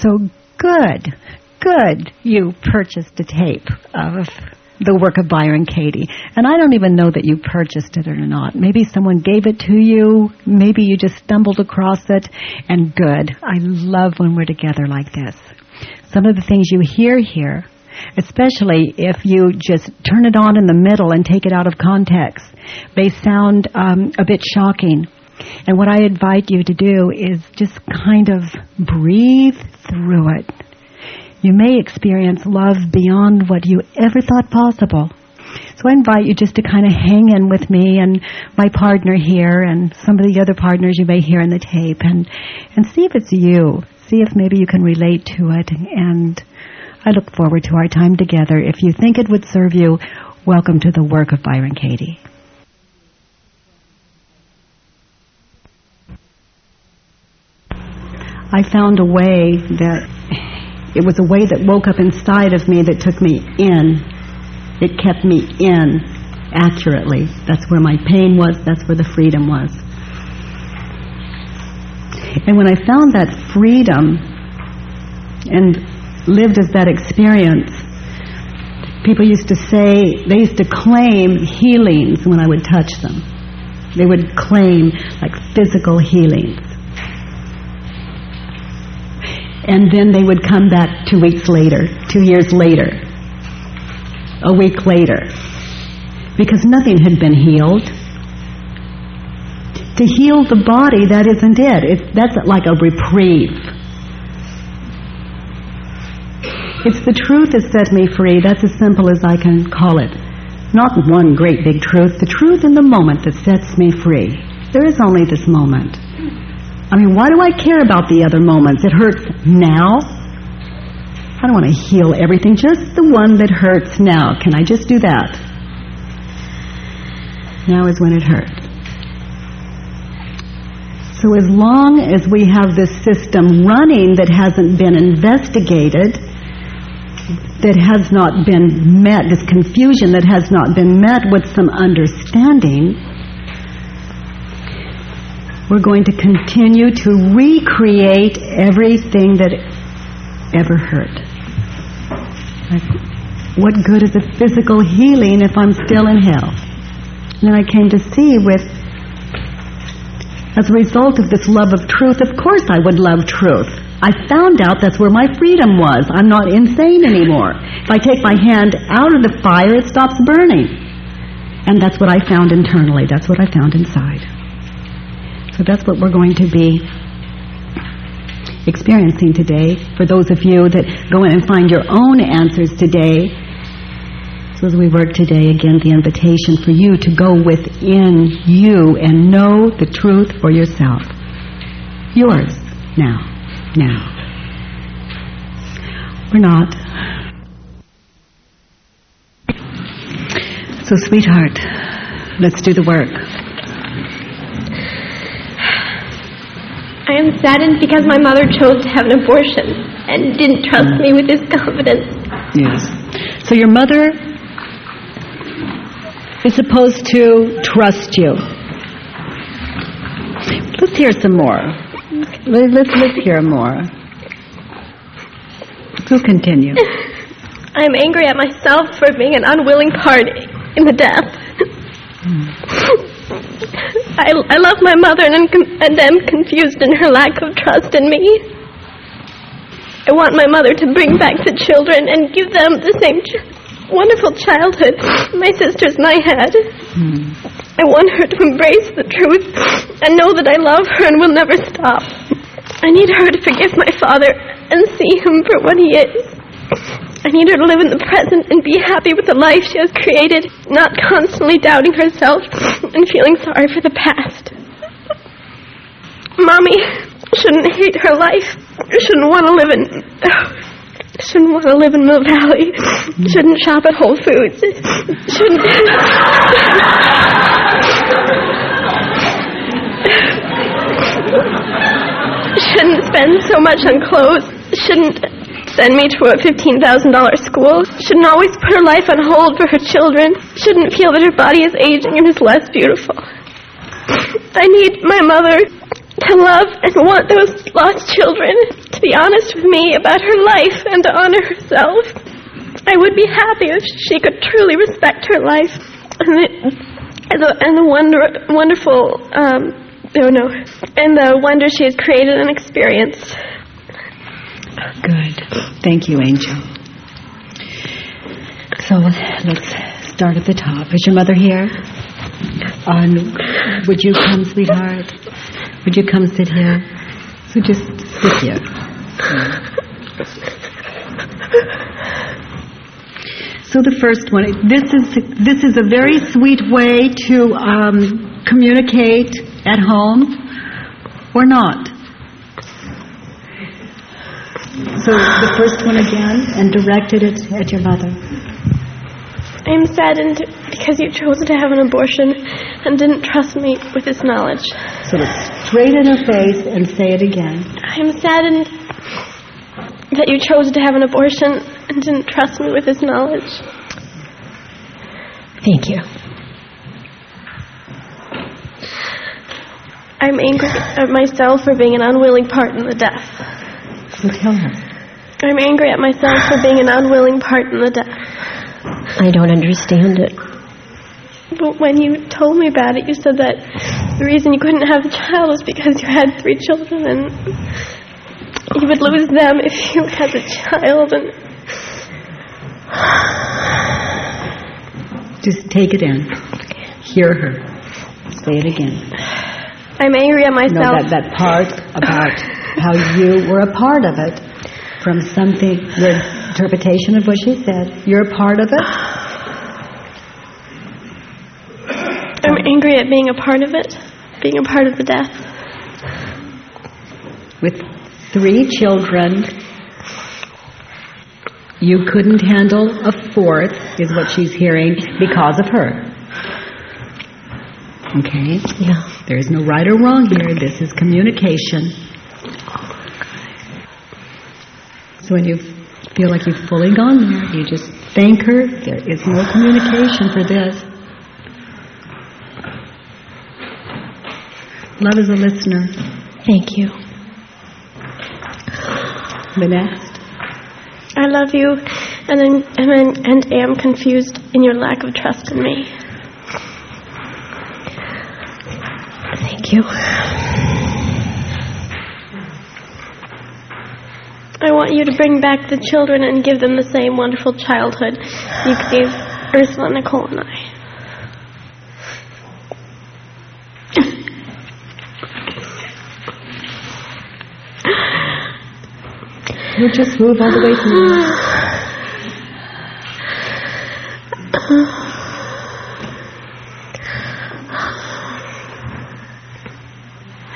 So good, good you purchased a tape of the work of Byron Katie. And I don't even know that you purchased it or not. Maybe someone gave it to you. Maybe you just stumbled across it. And good. I love when we're together like this. Some of the things you hear here, especially if you just turn it on in the middle and take it out of context, they sound um, a bit shocking. And what I invite you to do is just kind of breathe through it you may experience love beyond what you ever thought possible. So I invite you just to kind of hang in with me and my partner here and some of the other partners you may hear in the tape and, and see if it's you. See if maybe you can relate to it and I look forward to our time together. If you think it would serve you, welcome to the work of Byron Katie. I found a way that it was a way that woke up inside of me that took me in. It kept me in accurately. That's where my pain was. That's where the freedom was. And when I found that freedom and lived as that experience, people used to say, they used to claim healings when I would touch them. They would claim like physical healings and then they would come back two weeks later, two years later, a week later, because nothing had been healed. To heal the body, that isn't it. It's, that's like a reprieve. It's the truth that set me free. That's as simple as I can call it. Not one great big truth. The truth in the moment that sets me free. There is only this moment. I mean, why do I care about the other moments? It hurts now. I don't want to heal everything, just the one that hurts now. Can I just do that? Now is when it hurts. So as long as we have this system running that hasn't been investigated, that has not been met, this confusion that has not been met with some understanding, we're going to continue to recreate everything that ever hurt. Like, what good is a physical healing if I'm still in hell? And then I came to see with, as a result of this love of truth, of course I would love truth. I found out that's where my freedom was. I'm not insane anymore. If I take my hand out of the fire, it stops burning. And that's what I found internally. That's what I found inside. So that's what we're going to be experiencing today. For those of you that go in and find your own answers today, so as we work today, again, the invitation for you to go within you and know the truth for yourself. Yours, now, now. We're not. So, sweetheart, let's do the work. I am saddened because my mother chose to have an abortion and didn't trust me with his confidence. Yes. So your mother is supposed to trust you. Let's hear some more. Let's, let's hear more. We'll continue. I'm angry at myself for being an unwilling part in the death. Hmm. I, I love my mother and, and am confused in her lack of trust in me. I want my mother to bring back the children and give them the same ch wonderful childhood my sisters and I had. Hmm. I want her to embrace the truth and know that I love her and will never stop. I need her to forgive my father and see him for what he is. I need her to live in the present and be happy with the life she has created, not constantly doubting herself and feeling sorry for the past. Mommy shouldn't hate her life. Shouldn't want to live in... Shouldn't want to live in Mill Valley. Shouldn't shop at Whole Foods. Shouldn't... shouldn't spend so much on clothes. Shouldn't send me to a $15,000 school, shouldn't always put her life on hold for her children, shouldn't feel that her body is aging and is less beautiful. I need my mother to love and want those lost children to be honest with me about her life and to honor herself. I would be happy if she could truly respect her life and the, and the, wonder, wonderful, um, no, no, and the wonder she has created and experienced. Good. Thank you, Angel. So let's start at the top. Is your mother here? Would you come, sweetheart? Would you come sit here? So just sit here. So the first one, this is this is a very sweet way to um, communicate at home, or not. So the first one again, and directed it at your mother. I am saddened because you chose to have an abortion and didn't trust me with this knowledge. So look straight in her face and say it again. I am saddened that you chose to have an abortion and didn't trust me with this knowledge. Thank you. I'm angry at myself for being an unwilling part in the death. So tell. I'm angry at myself for being an unwilling part in the death. I don't understand it. But when you told me about it, you said that the reason you couldn't have a child was because you had three children and you would lose them if you had a child. And Just take it in. Hear her. Say it again. I'm angry at No, myself. that, that part about how you were a part of it from something, your interpretation of what she said. You're a part of it. I'm angry at being a part of it, being a part of the death. With three children, you couldn't handle a fourth, is what she's hearing, because of her. Okay? Yeah. There is no right or wrong here. This is communication. So when you feel like you've fully gone there, you just thank her. There is no communication for this. Love is a listener. Thank you. Next. I love you and, am- and, and am confused in your lack of trust in me. Thank you. I want you to bring back the children and give them the same wonderful childhood you gave Ursula, Nicole, and I. You just move all the way.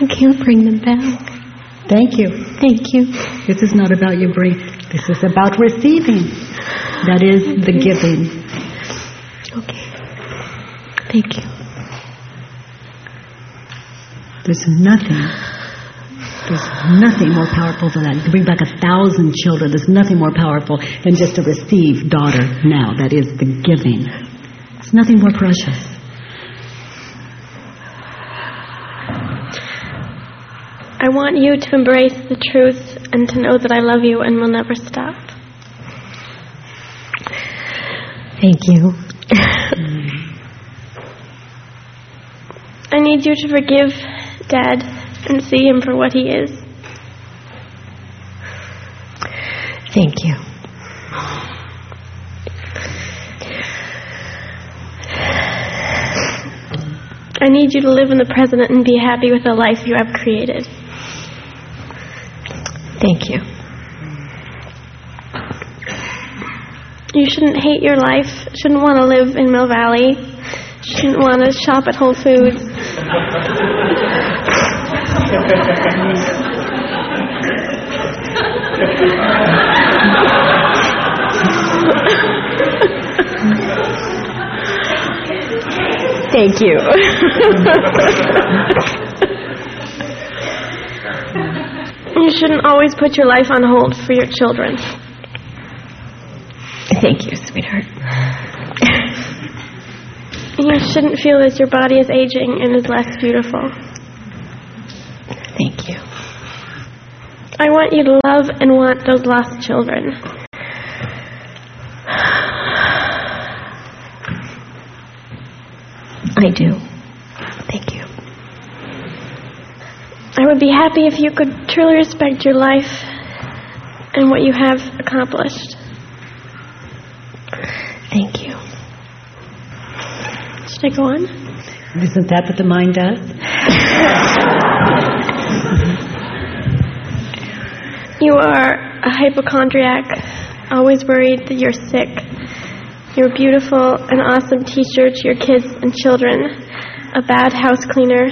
I can't bring them back. Thank you. Thank you. This is not about your bring. This is about receiving. That is the giving. Okay. Thank you. There's nothing. There's nothing more powerful than that. You can bring back a thousand children. There's nothing more powerful than just to receive daughter now. That is the giving. There's nothing more precious. I want you to embrace the truth and to know that I love you and will never stop. Thank you. I need you to forgive Dad and see him for what he is. Thank you. I need you to live in the present and be happy with the life you have created. Thank you. You shouldn't hate your life, shouldn't want to live in Mill Valley, shouldn't want to shop at Whole Foods. Thank you. You shouldn't always put your life on hold for your children. Thank you, sweetheart. You shouldn't feel that your body is aging and is less beautiful. Thank you. I want you to love and want those lost children. I do. Thank you. I would be happy if you could truly respect your life and what you have accomplished. Thank you. Should I go on? Isn't that what the mind does? You are a hypochondriac, always worried that you're sick. You're a beautiful and awesome teacher to your kids and children, a bad house cleaner.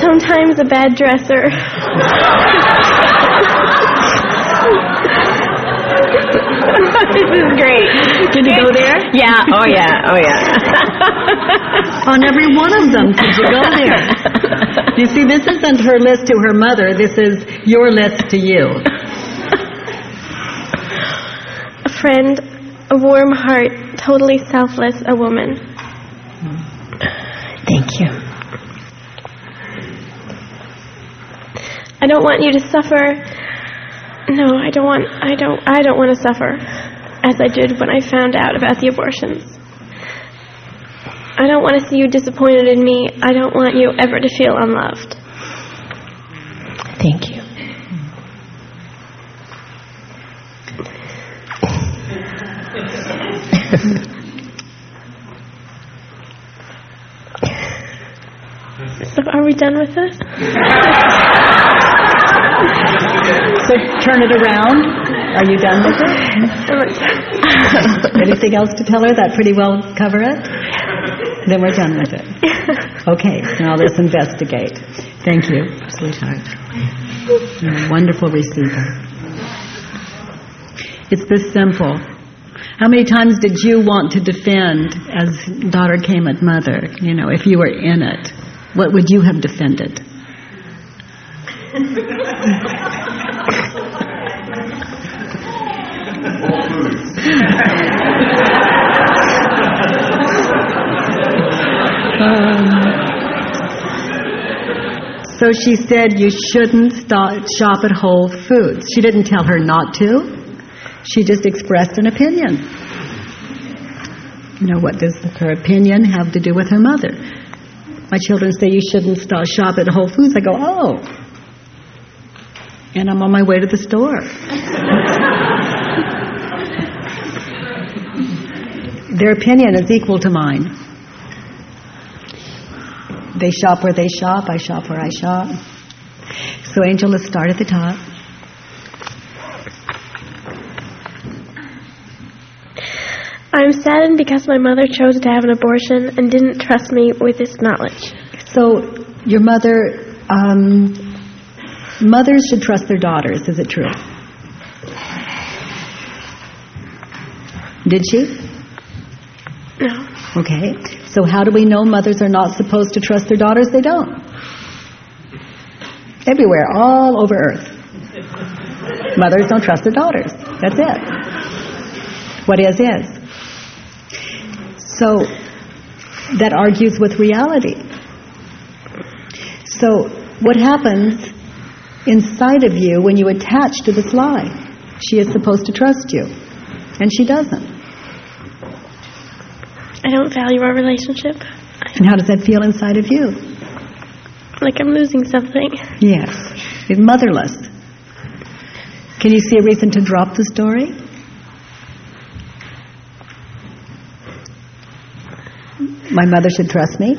Sometimes a bad dresser. this is great. Did you go there? Yeah. Oh yeah. Oh yeah. On every one of them, did you go there? You see, this isn't her list to her mother. This is your list to you. A friend, a warm heart, totally selfless, a woman. Thank you. I don't want you to suffer. No, I don't want I don't I don't want to suffer as I did when I found out about the abortions. I don't want to see you disappointed in me. I don't want you ever to feel unloved. Thank you. So are we done with this? So turn it around. Are you done with it? Anything else to tell her? That pretty well cover it? Then we're done with it. Okay, now let's investigate. Thank you, sweetheart. You're a wonderful receiver. It's this simple. How many times did you want to defend as daughter came at mother? You know, if you were in it, what would you have defended? Um, so she said you shouldn't stop, shop at Whole Foods. She didn't tell her not to. She just expressed an opinion. You know, what does her opinion have to do with her mother? My children say you shouldn't stop, shop at Whole Foods. I go, oh. And I'm on my way to the store. Their opinion is equal to mine. They shop where they shop, I shop where I shop. So, Angel, let's start at the top. I'm saddened because my mother chose to have an abortion and didn't trust me with this knowledge. So, your mother, um, mothers should trust their daughters, is it true? Did she? No. Okay. So, how do we know mothers are not supposed to trust their daughters? They don't. Everywhere, all over earth. Mothers don't trust their daughters. That's it. What is, is. So, that argues with reality. So, what happens inside of you when you attach to this lie? She is supposed to trust you, and she doesn't. I don't value our relationship. And how does that feel inside of you? Like I'm losing something. Yes. It's motherless. Can you see a reason to drop the story? My mother should trust me.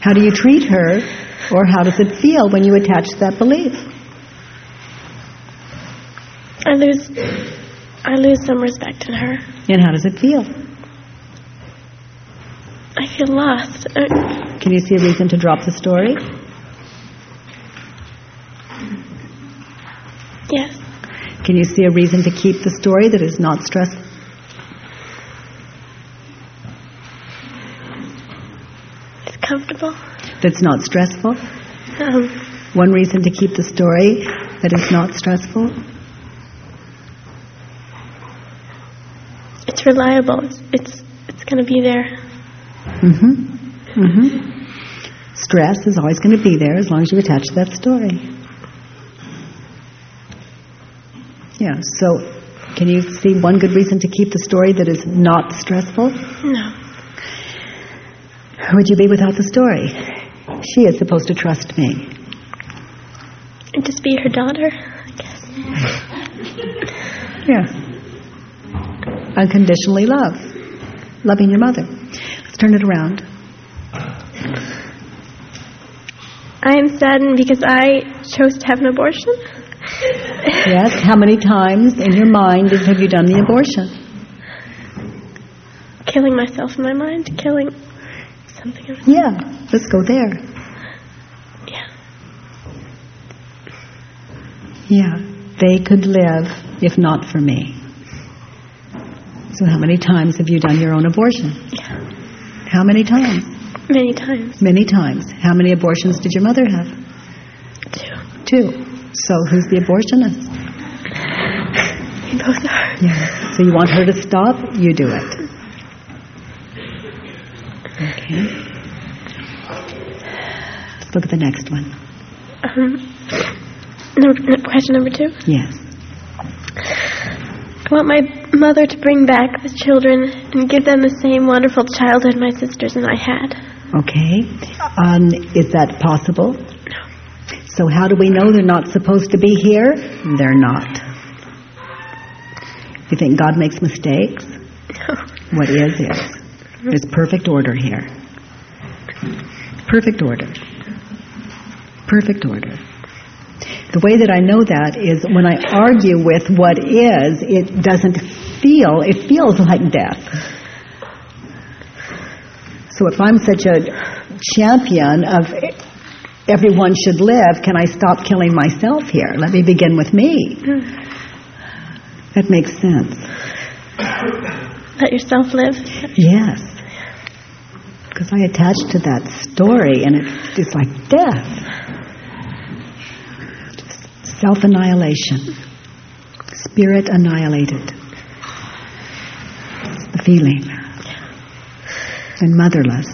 How do you treat her, or how does it feel when you attach that belief? I lose I lose some respect in her. And how does it feel? I feel lost. Can you see a reason to drop the story? yes. Can you see a reason to keep the story that is not stressful? Comfortable. That's not stressful? Um, One reason to keep the story that is not stressful? it's reliable. It's, it's it's going to be there. Mm-hmm. Mm-hmm. Stress is always going to be there as long as you attach to that story. Yeah, so can you see one good reason to keep the story that is not stressful? No. Who would you be without the story? She is supposed to trust me. And just be her daughter, I guess. Yeah. Unconditionally love. Loving your mother. Let's turn it around. I am saddened because I chose to have an abortion. Yes. How many times in your mind have you done the abortion? Killing myself in my mind, killing something else. Yeah. Let's go there. Yeah. Yeah. They could live if not for me. So how many times have you done your own abortion? Yeah. How many times? Many times. Many times. How many abortions did your mother have? Two. Two. So who's the abortionist? We both are. Yeah. So you want her to stop? You do it. Okay. Let's look at the next one. Um, number, question number two. Yes. I want my mother to bring back the children and give them the same wonderful childhood my sisters and I had. Okay. Um, is that possible? No. So how do we know they're not supposed to be here? They're not. You think God makes mistakes? No. What is is. There's perfect order here. Perfect order. Perfect order. The way that I know that is when I argue with what is, it doesn't feel, it feels like death. So if I'm such a champion of everyone should live, can I stop killing myself here? Let me begin with me. That makes sense. Let yourself live. Yes. Because I attached to that story and it's, it's like death. Self-annihilation. Spirit annihilated. It's the feeling. And motherless.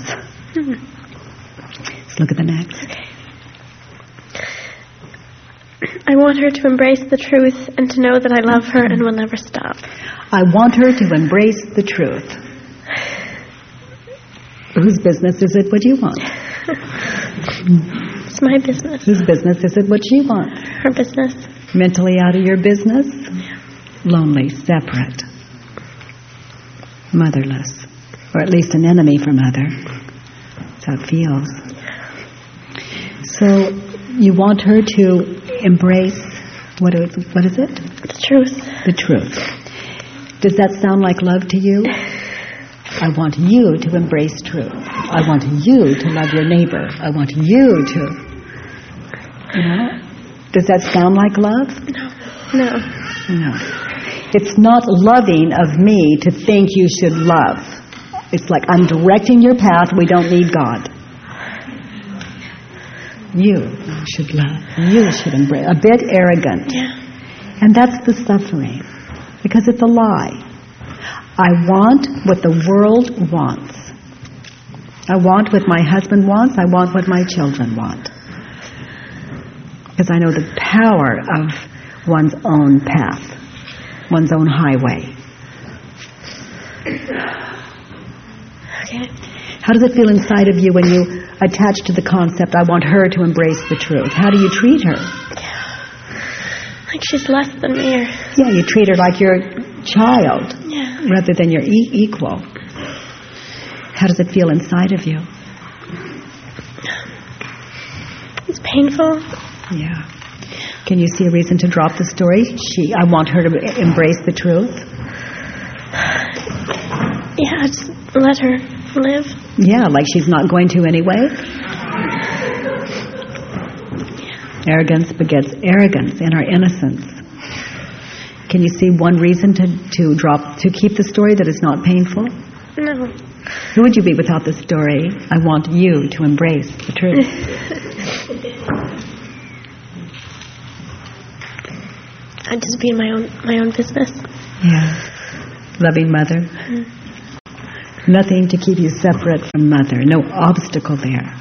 Let's look at the next. I want her to embrace the truth and to know that I love her and will never stop. I want her to embrace the truth. Whose business is it what you want? It's my business. Whose business is it what she wants? Her business. Mentally out of your business? Lonely, separate, motherless, or at least an enemy for mother. That's how it feels. So you want her to embrace, what is, what is it? The truth. The truth. Does that sound like love to you? I want you to embrace truth. I want you to love your neighbor. I want you to, you know? Does that sound like love? No. No. No. It's not loving of me to think you should love. It's like I'm directing your path. We don't need God. You should love. You should embrace. A bit arrogant. Yeah. And that's the suffering. Because it's a lie. I want what the world wants. I want what my husband wants. I want what my children want. Because I know the power of one's own path, one's own highway. Okay. How does it feel inside of you when you attach to the concept, I want her to embrace the truth? How do you treat her? Like she's less than me or... Yeah, you treat her like your child Yeah. rather than your e equal. How does it feel inside of you? It's painful. Yeah. Can you see a reason to drop the story? She, I want her to embrace the truth. Yeah, just let her live. Yeah, like she's not going to anyway. Arrogance begets arrogance in our innocence. Can you see one reason to, to drop to keep the story that is not painful? No. Who would you be without the story? I want you to embrace the truth. I'd just be in my own my own business. Yeah. Loving mother. Mm. Nothing to keep you separate from mother. No obstacle there.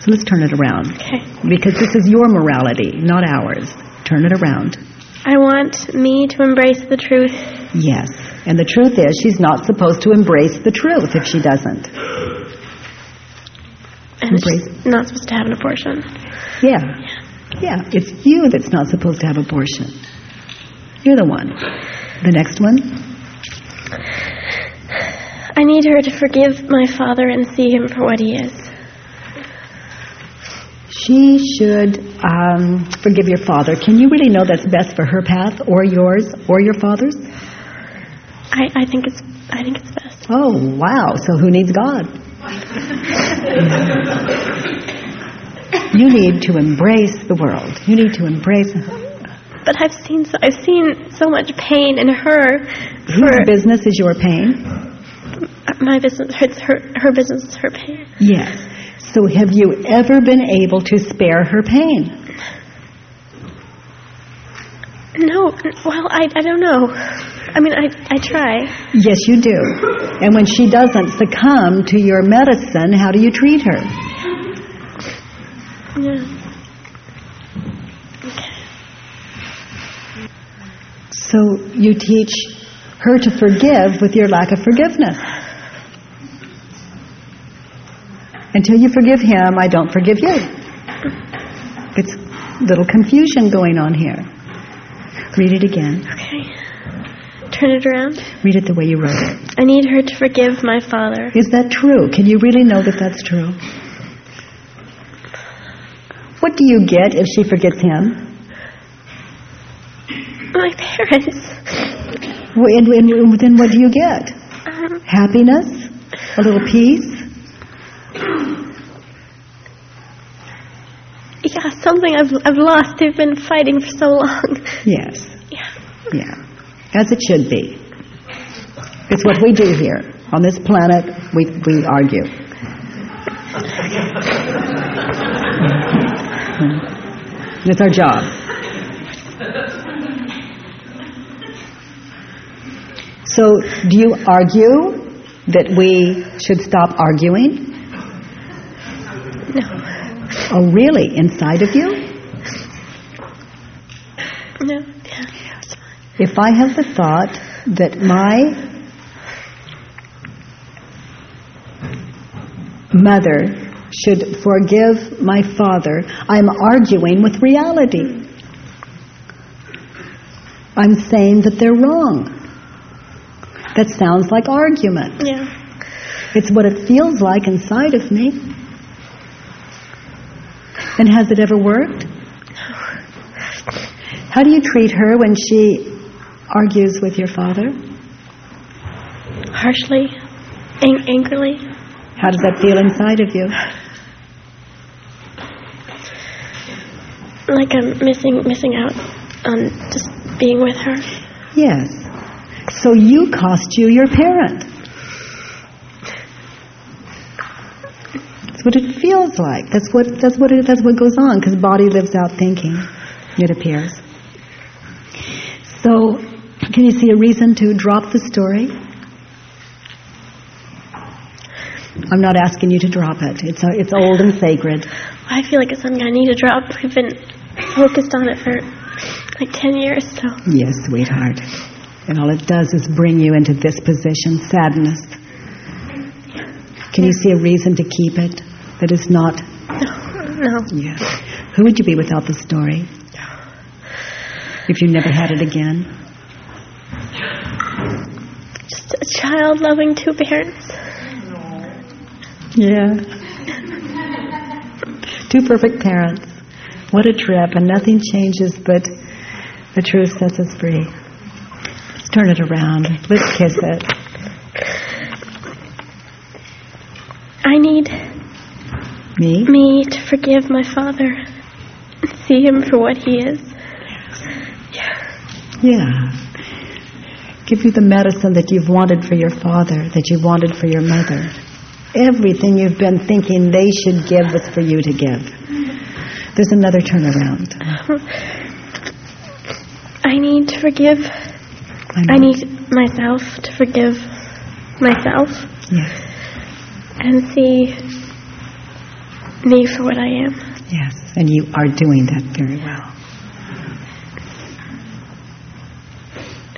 So let's turn it around. Okay. Because this is your morality, not ours. Turn it around. I want me to embrace the truth. Yes. And the truth is, she's not supposed to embrace the truth if she doesn't. And Embrace. she's not supposed to have an abortion. Yeah. Yeah. It's you that's not supposed to have abortion. You're the one. The next one? I need her to forgive my father and see him for what he is. She should um, forgive your father. Can you really know that's best for her path or yours or your father's? I, I think it's I think it's best. Oh, wow. So who needs God? you need to embrace the world. You need to embrace But I've seen so, I've seen so much pain in her whose business is your pain? my business. It's her her business is her pain. Yes. So have you ever been able to spare her pain? No, well I I don't know. I mean I I try. Yes, you do. And when she doesn't succumb to your medicine, how do you treat her? Yeah. Okay. So you teach her to forgive with your lack of forgiveness. Until you forgive him, I don't forgive you. It's little confusion going on here. Read it again. Okay. Turn it around. Read it the way you wrote it. I need her to forgive my father. Is that true? Can you really know that that's true? What do you get if she forgets him? My parents. Well, And, and then what do you get? Um, Happiness? A little peace? yeah, something I've I've lost. They've been fighting for so long. Yes. Yeah. Yeah. As it should be. It's what we do here. On this planet, we, we argue. It's our job. So, do you argue that we should stop arguing? No. Oh, really? Inside of you? No. Yeah. It's fine. If I have the thought that my mother should forgive my father, I'm arguing with reality. I'm saying that they're wrong. That sounds like argument. Yeah. It's what it feels like inside of me. And has it ever worked? How do you treat her when she argues with your father? Harshly, ang- angrily. How does that feel inside of you? Like I'm missing missing out on just being with her. Yes. So you cost you your parent. That's what it feels like. That's what that's what it, that's what goes on because body lives out thinking. It appears. So, can you see a reason to drop the story? I'm not asking you to drop it. It's a, it's old and sacred. I feel like it's something I need to drop. I've been focused on it for like ten years, so Yes, sweetheart. And all it does is bring you into this position, sadness. Can you see a reason to keep it that is not? no. Yeah. Who would you be without the story? If you never had it again? Just a child loving two parents. Yeah. Two perfect parents. What a trip, and nothing changes but the truth sets us free. Let's turn it around. Let's kiss it. I need Me? me to forgive my father see him for what he is. Yeah. Give you the medicine that you've wanted for your father, that you wanted for your mother. Everything you've been thinking they should give was for you to give. There's another turnaround. I need to forgive. I. I need myself to forgive myself. Yes. and see me for what I am. Yes. And you are doing that very well.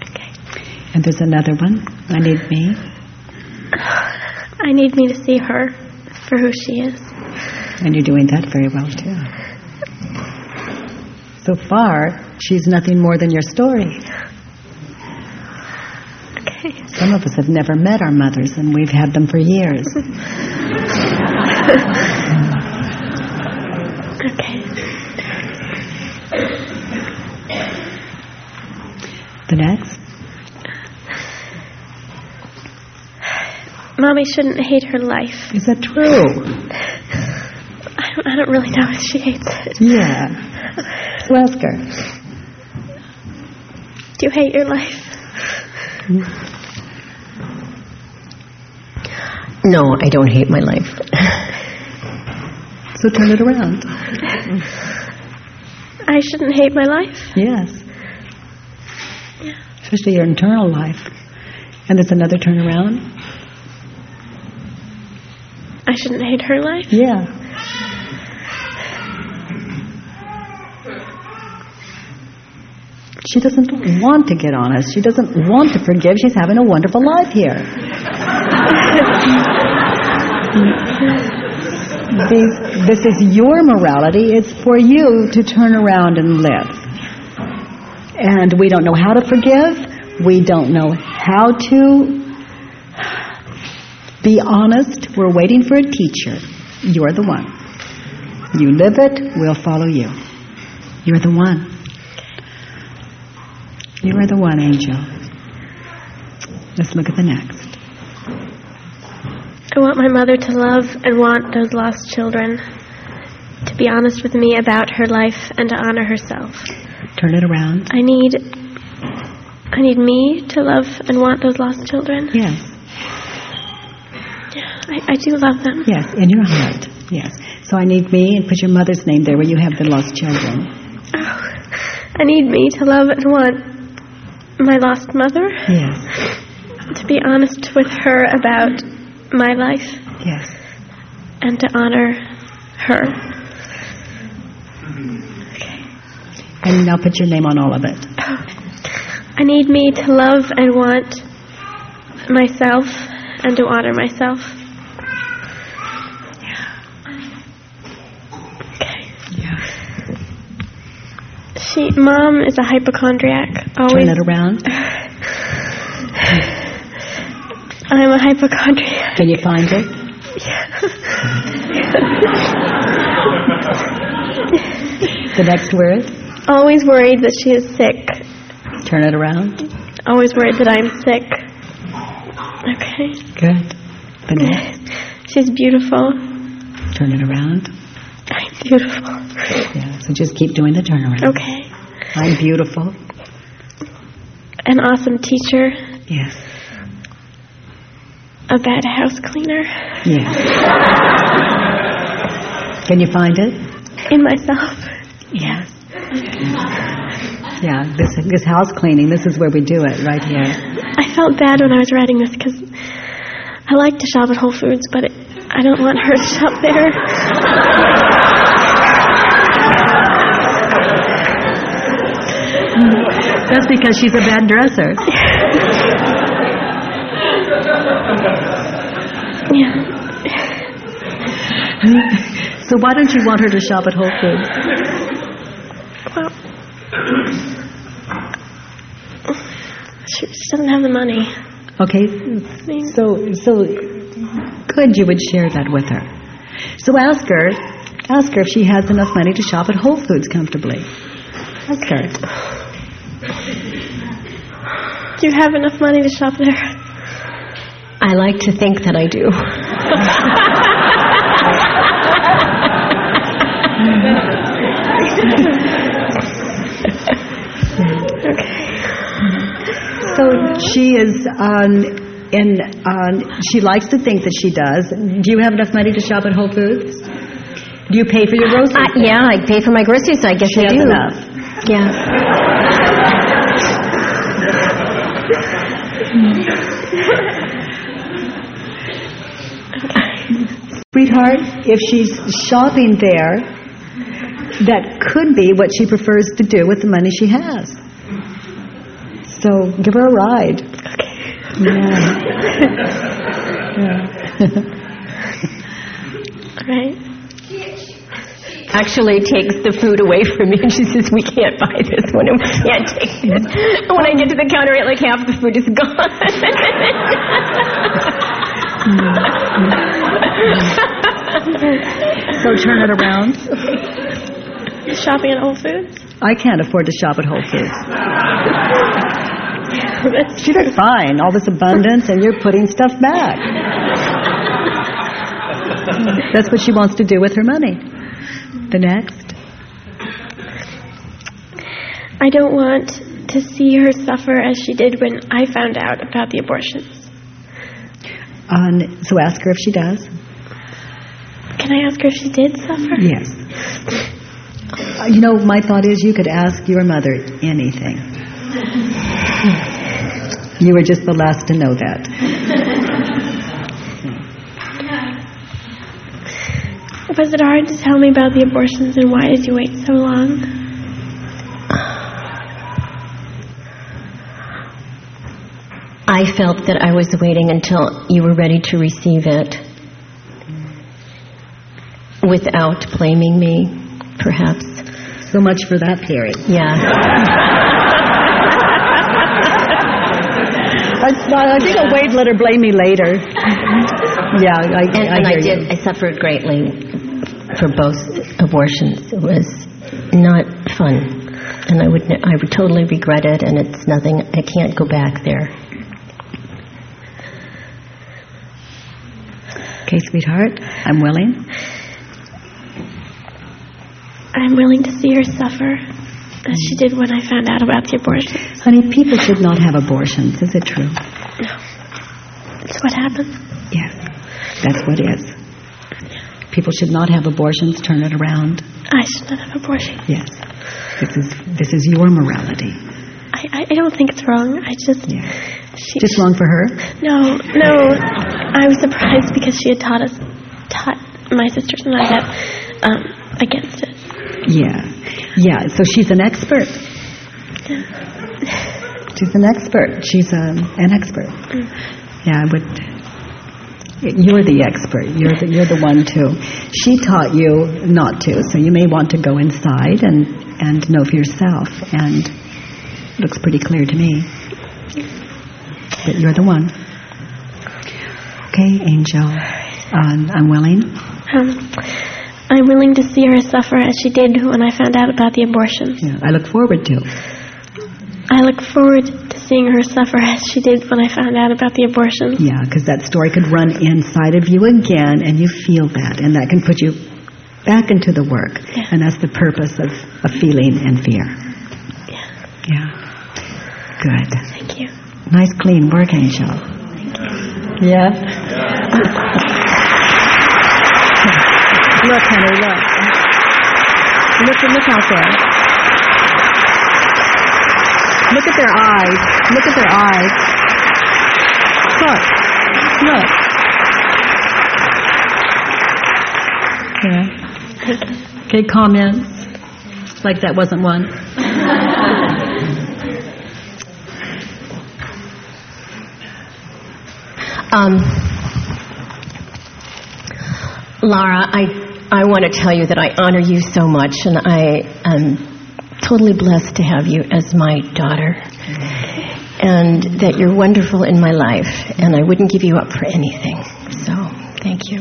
Okay. And there's another one. I need me. I need me to see her for who she is. And you're doing that very well too. So far, she's nothing more than your story. Okay. Some of us have never met our mothers, and we've had them for years. Okay. The next? Mommy shouldn't hate her life. Is that true? I don't, I don't really know if she hates it. Yeah. So ask her. Do you hate your life? No, I don't hate my life. So turn it around. I shouldn't hate my life? Yes. Especially your internal life. And there's another turnaround. I shouldn't hate her life? Yeah. She doesn't want to get honest. She doesn't want to forgive. She's having a wonderful life here. This is your morality. It's for you to turn around and live. And we don't know how to forgive. We don't know how to be honest. We're waiting for a teacher. You're the one. You live it, we'll follow you. You're the one. You are the one, angel. Let's look at the next. I want my mother to love and want those lost children, to be honest with me about her life and to honor herself. Turn it around. I need I need me to love and want those lost children. Yes, I, I do love them. yes, in your heart. Yes. So I need me and put your mother's name there where you have the lost children. Oh, I need me to love and want my lost mother, Yes, to be honest with her about my life yes. and to honor her. Okay. And now put your name on all of it. Oh. I need me to love and want myself and to honor myself. Okay. Yeah. She, mom is a hypochondriac. Always. Turn it around. I'm a hypochondriac. Can you find it? The next word. Always worried that she is sick. Turn it around. Always worried that I'm sick. Okay. Good. The next. She's beautiful. Turn it around. I'm beautiful. Yeah. So just keep doing the turnaround. Okay. I'm beautiful. An awesome teacher. Yes. A bad house cleaner. Yes. Can you find it? In myself. Yes. Yeah, this this house cleaning, this is where we do it, right here. I felt bad when I was writing this because I like to shop at Whole Foods, but it, I don't want her to shop there. That's because she's a bad dresser. Yeah. So why don't you want her to shop at Whole Foods? Well, she just doesn't have the money. Okay, so so good you would share that with her. So ask her, ask her if she has enough money to shop at Whole Foods comfortably. Ask her. do you have enough money to shop there? I like to think that I do. So she is on, in, on, she likes to think that she does. Do you have enough money to shop at Whole Foods? Do you pay for your groceries? Uh, yeah, I pay for my groceries, so I guess She I has do. enough. Yeah. Sweetheart, if she's shopping there, that could be what she prefers to do with the money she has. So give her a ride. Yeah. yeah. All right. Actually takes the food away from me and she says, we can't buy this one we can't take this. And when I get to the counter, like half the food is gone. so turn it around. Shopping at Whole Foods? I can't afford to shop at Whole Foods. she looks fine, all this abundance, and you're putting stuff back. That's what she wants to do with her money. The next. I don't want to see her suffer as she did when I found out about the abortions. Um, so ask her if she does. Can I ask her if she did suffer? Yes. Uh, you know, my thought is you could ask your mother anything. You were just the last to know that. Was it hard to tell me about the abortions and why did you wait so long? I felt that I was waiting until you were ready to receive it without blaming me, perhaps. So much for that period. Yeah. I, I think I'll wait and let her blame me later. yeah, I, and, I, and I hear did. you. I suffered greatly for both abortions. It was not fun, and I would I would totally regret it. And it's nothing. I can't go back there. Okay, sweetheart, I'm willing. I'm willing to see her suffer as she did when I found out about the abortion. Honey, people should not have abortions. Is it true? No. It's what happened. Yes, that's what is. People should not have abortions. Turn it around. I should not have abortion. Yes, this is this is your morality. I, I, I don't think it's wrong. I just... Yeah. She, Just wrong for her? No, no. I was surprised because she had taught us, taught my sisters and I that um, against it. Yeah. Yeah, so she's an expert. She's an expert. She's um, an expert. Yeah, I would... You're the expert. You're the, you're the one to. She taught you not to, so you may want to go inside and, and know for yourself. And it looks pretty clear to me that you're the one. Okay, Angel. Um, I'm willing. Um, I'm willing to see her suffer as she did when I found out about the abortions. Yeah, I look forward to. I look forward to seeing her suffer as she did when I found out about the abortions. Yeah, because that story could run inside of you again, and you feel that, and that can put you back into the work. Yeah. And that's the purpose of, of feeling and fear. Yeah. Yeah. Good. Thank you. Nice clean work, Angel. Yeah? Look, honey, look. Look, look out there. Look at their eyes. Look at their eyes. Look. Look. Yeah. Okay, comments? Like that wasn't one? Um, Lara, I I want to tell you that I honor you so much, and I am totally blessed to have you as my daughter, and that you're wonderful in my life, and I wouldn't give you up for anything. So, thank you.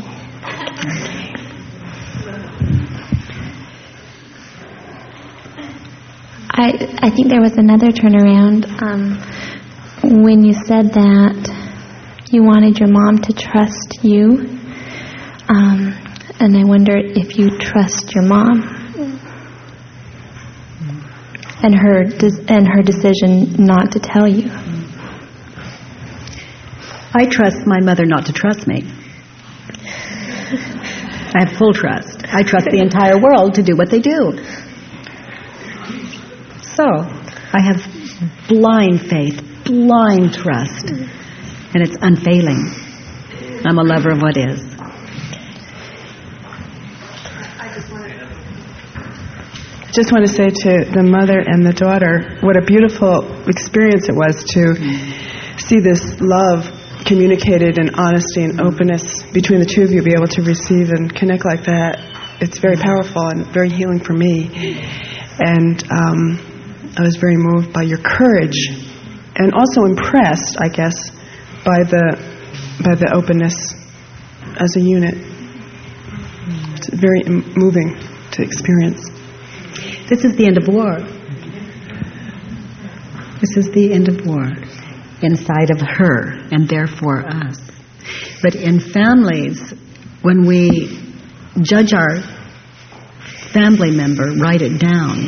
I I think there was another turnaround um, when you said that you wanted your mom to trust you, um, and I wonder if you trust your mom and her and her decision not to tell you. I trust my mother not to trust me. I have full trust. I trust the entire world to do what they do. So, I have blind faith, blind trust, and it's unfailing. I'm a lover of what is. Just want to say to the mother and the daughter what a beautiful experience it was to see this love communicated in honesty and openness between the two of you, be able to receive and connect like that. It's very powerful and very healing for me. And um, I was very moved by your courage and also impressed, I guess, by the by the openness as a unit. It's very moving to experience. This is the end of war. This is the end of war inside of her and therefore us. But in families, when we judge our family member, write it down,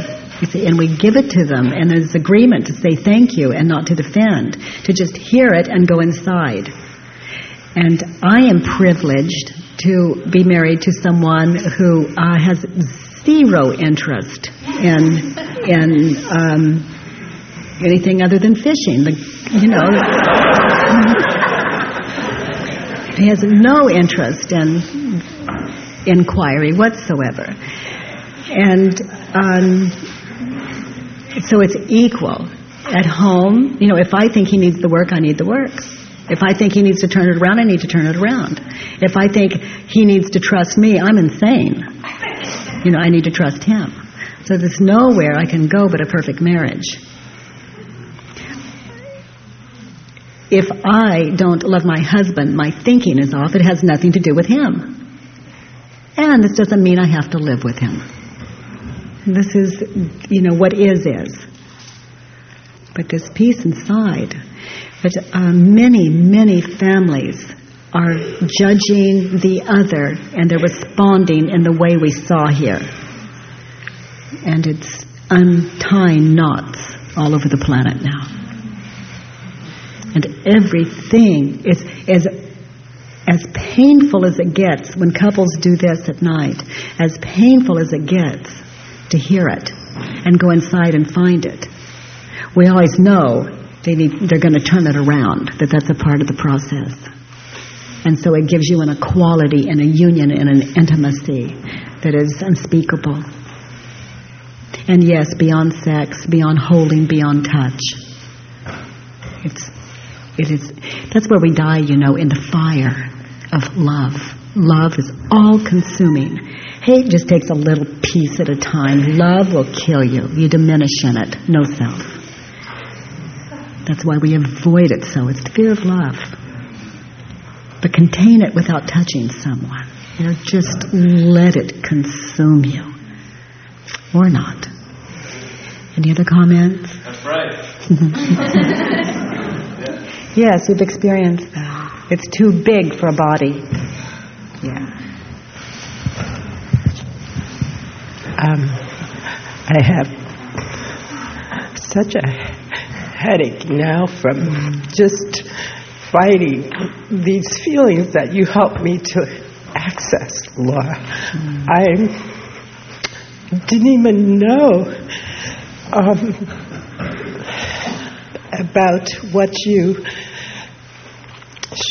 and we give it to them, and there's agreement to say thank you and not to defend, to just hear it and go inside. And I am privileged to be married to someone who uh, has zero interest in in um, anything other than fishing. The, you know, he has no interest in inquiry whatsoever, and um, so it's equal. At home, you know, if I think he needs the work, I need the work. If I think he needs to turn it around, I need to turn it around. If I think he needs to trust me, I'm insane. You know, I need to trust him. So there's nowhere I can go but a perfect marriage. If I don't love my husband, my thinking is off. It has nothing to do with him. And this doesn't mean I have to live with him. This is, you know, what is is. But this peace inside. But uh, many, many families are judging the other and they're responding in the way we saw here. And it's untying knots all over the planet now. And everything is as as painful as it gets when couples do this at night, as painful as it gets to hear it and go inside and find it. We always know they need, they're going to turn it around, that that's a part of the process. And so it gives you an equality and a union and an intimacy that is unspeakable. And yes, beyond sex, beyond holding, beyond touch. It's, it is, that's where we die, you know, in the fire of love. Love is all consuming. Hate just takes a little piece at a time. Love will kill you. You diminish in it. No self. That's why we avoid it so. It's the fear of love. But contain it without touching someone. You know, just let it consume you. Or not. Any other comments? That's right. yes, you've experienced that. It's too big for a body. Yeah. Um, I have such a headache now from just fighting these feelings that you helped me to access, Laura. Mm. I didn't even know um, about what you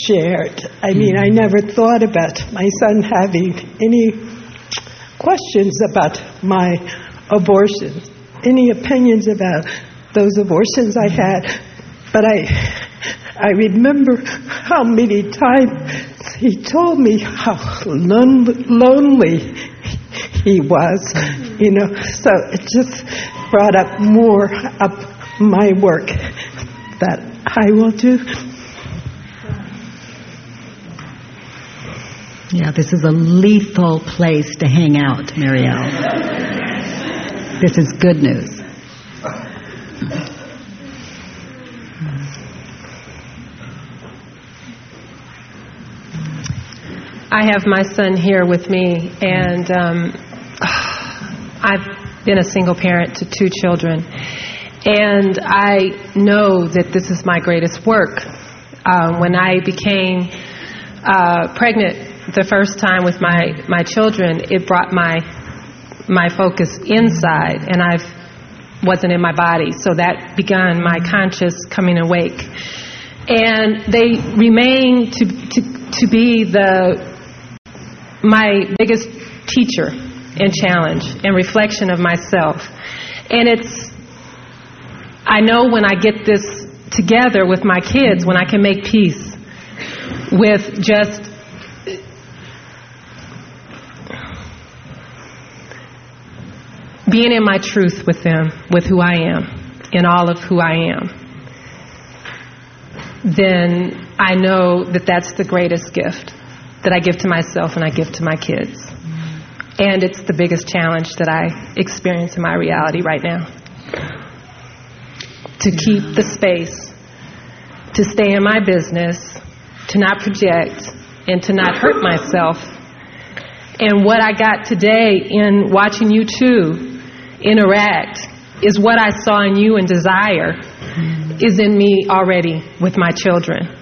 shared. I mean, I never thought about my son having any questions about my abortions, any opinions about those abortions I had. But I, I remember how many times he told me how lon- lonely he was, you know. So it just brought up more up my work that I will do. Yeah, this is a lethal place to hang out, Marielle. This is good news. I have my son here with me, and um, I've been a single parent to two children. And I know that this is my greatest work. Uh, when I became uh, pregnant the first time with my my children, it brought my my focus inside, and I wasn't in my body. So that began my conscious coming awake, and they remain to to to be the my biggest teacher and challenge and reflection of myself. And it's, I know when I get this together with my kids, when I can make peace with just being in my truth with them, with who I am, in all of who I am, then I know that that's the greatest gift that I give to myself and I give to my kids. And it's the biggest challenge that I experience in my reality right now. To keep the space, to stay in my business, to not project, and to not hurt myself. And what I got today in watching you two interact is what I saw in you and desire is in me already with my children.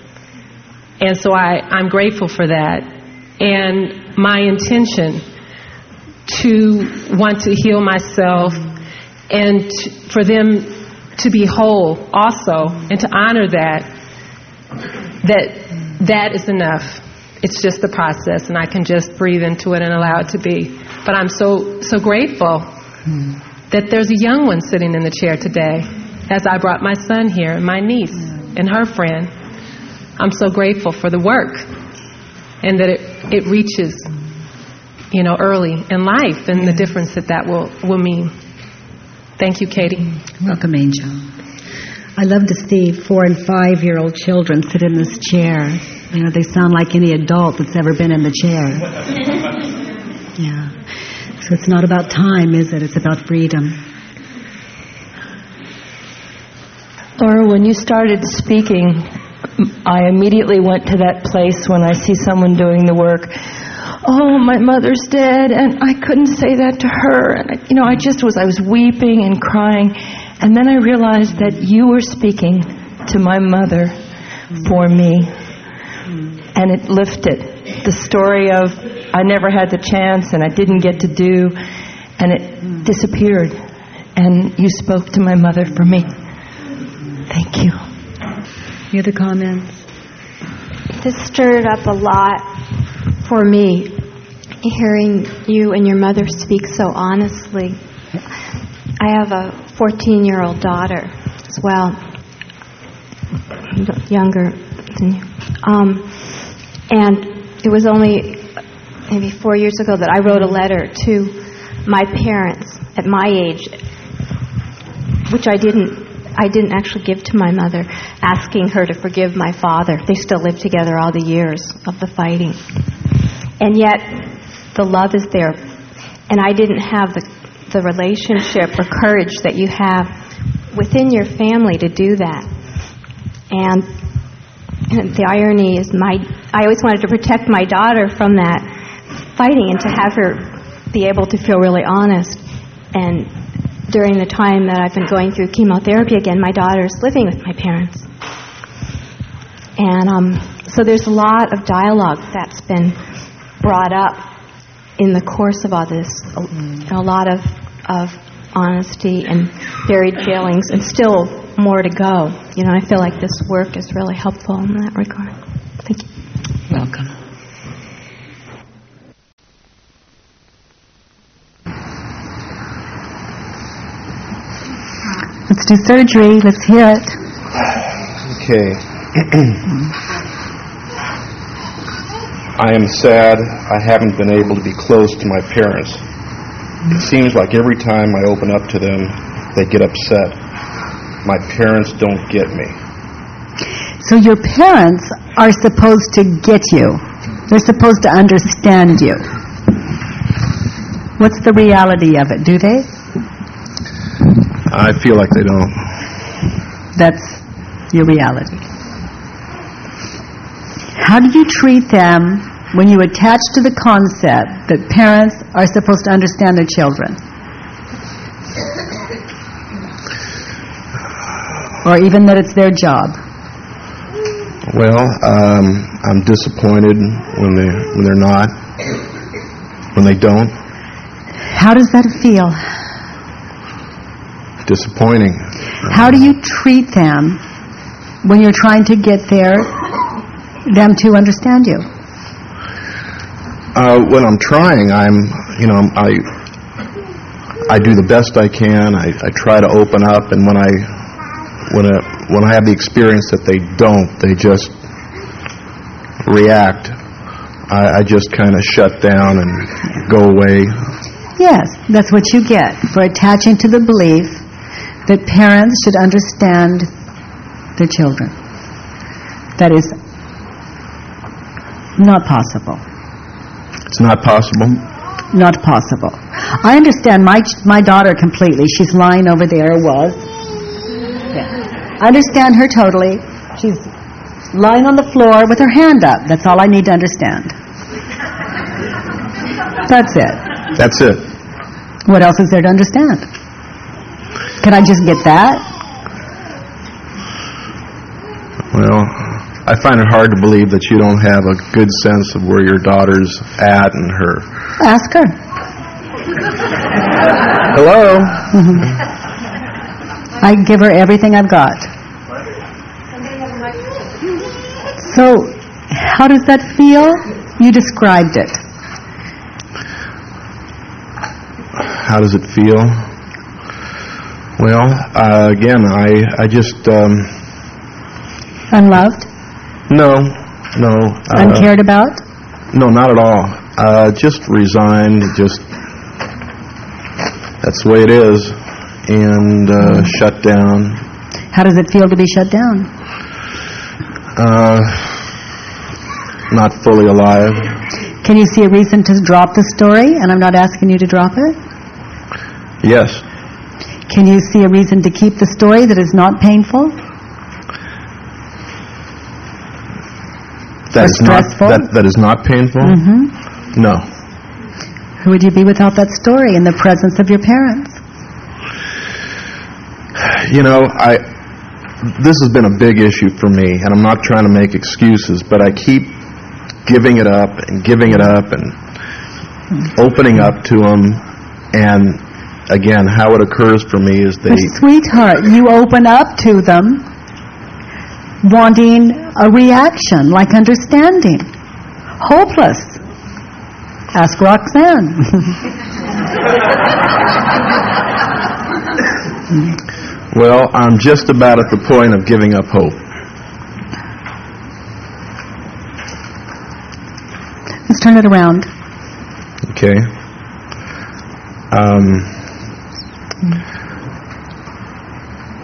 And so I, I'm grateful for that. And my intention to want to heal myself and for them to be whole also and to honor that, that that is enough. It's just the process and I can just breathe into it and allow it to be. But I'm so, so grateful that there's a young one sitting in the chair today as I brought my son here and my niece and her friend. I'm so grateful for the work and that it, it reaches, you know, early in life and the difference that that will, will mean. Thank you, Katie. Welcome, Angel. I love to see four and five year old children sit in this chair. You know, they sound like any adult that's ever been in the chair. yeah. So it's not about time, is it? It's about freedom. Laura, when you started speaking, I immediately went to that place when I see someone doing the work. Oh, my mother's dead, and I couldn't say that to her. And I, you know, I just was, I was weeping and crying. And then I realized that you were speaking to my mother for me. And it lifted the story of I never had the chance and I didn't get to do, and it disappeared. And you spoke to my mother for me. Thank you. Any other comments? This stirred up a lot for me, hearing you and your mother speak so honestly. I have a 14 year old daughter as well, younger than you. Um, and it was only maybe four years ago that I wrote a letter to my parents at my age, which I didn't I didn't actually give to my mother, asking her to forgive my father. They still lived together all the years of the fighting. And yet, the love is there. And I didn't have the, the relationship or courage that you have within your family to do that. And the irony is, my I always wanted to protect my daughter from that fighting and to have her be able to feel really honest and during the time that I've been going through chemotherapy again, my daughter's living with my parents. And um, so there's a lot of dialogue that's been brought up in the course of all this. A, a lot of, of honesty and buried feelings, and still more to go. You know, I feel like this work is really helpful in that regard. Thank you. Welcome. Let's do surgery. Let's hear it. Okay. I am sad I haven't been able to be close to my parents. It seems like every time I open up to them, they get upset. My parents don't get me. So your parents are supposed to get you. They're supposed to understand you. What's the reality of it? Do they? I feel like they don't. That's your reality. How do you treat them when you attach to the concept that parents are supposed to understand their children? Or even that it's their job? Well, um, I'm disappointed when they when they're not, when they don't. How does that feel? Disappointing. How do you treat them when you're trying to get their them to understand you? Uh, when I'm trying, I'm you know I I do the best I can. I, I try to open up, and when I when I, when I have the experience that they don't, they just react. I, I just kind of shut down and go away. Yes, that's what you get for attaching to the belief that parents should understand their children. That is not possible. It's not possible. Not possible. I understand my my daughter completely. She's lying over there. Was. Yeah. I understand her totally. She's lying on the floor with her hand up. That's all I need to understand. That's it. That's it. What else is there to understand? Can I just get that? Well, I find it hard to believe that you don't have a good sense of where your daughter's at and her. Ask her. Hello? Mm-hmm. I give her everything I've got. So, how does that feel? You described it. How does it feel? Well, uh, again, I I just um, Unloved? no, no. Uh, Uncared about? No, not at all. Uh, just resigned. Just that's the way it is, and uh, shut down. How does it feel to be shut down? Uh, not fully alive. Can you see a reason to drop the story? And I'm not asking you to drop it. Yes. Can you see a reason to keep the story that is not painful? That Or not that that is not painful. Mm-hmm. No. Who would you be without that story in the presence of your parents? You know, I this has been a big issue for me, and I'm not trying to make excuses, but I keep giving it up and giving it up and opening up to them, and again, how it occurs for me is they. But sweetheart, you open up to them wanting a reaction, like understanding. Hopeless. Ask Roxanne. Well, I'm just about at the point of giving up hope. Let's turn it around. Okay. Um,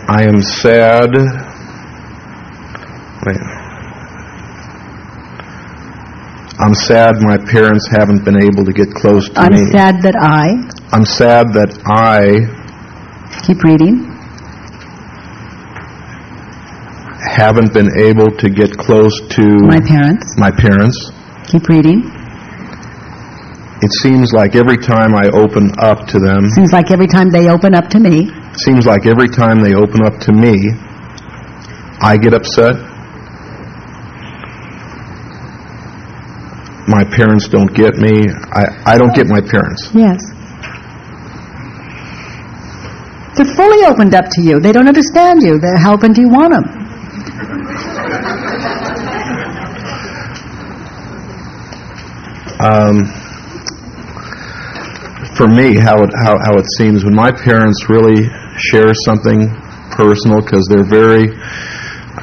I am sad. Wait. I'm sad my parents haven't been able to get close to me. I'm sad that I, I'm sad that I keep reading, haven't been able to get close to my parents, my parents. keep reading. It seems like every time I open up to them, Seems like every time they open up to me, seems like every time they open up to me, I get upset. My parents don't get me. I, I don't get my parents. yes. They're fully opened up to you. They don't understand you. They're, how open do you want them? Um, for me, how it how, how it seems when my parents really share something personal because they're very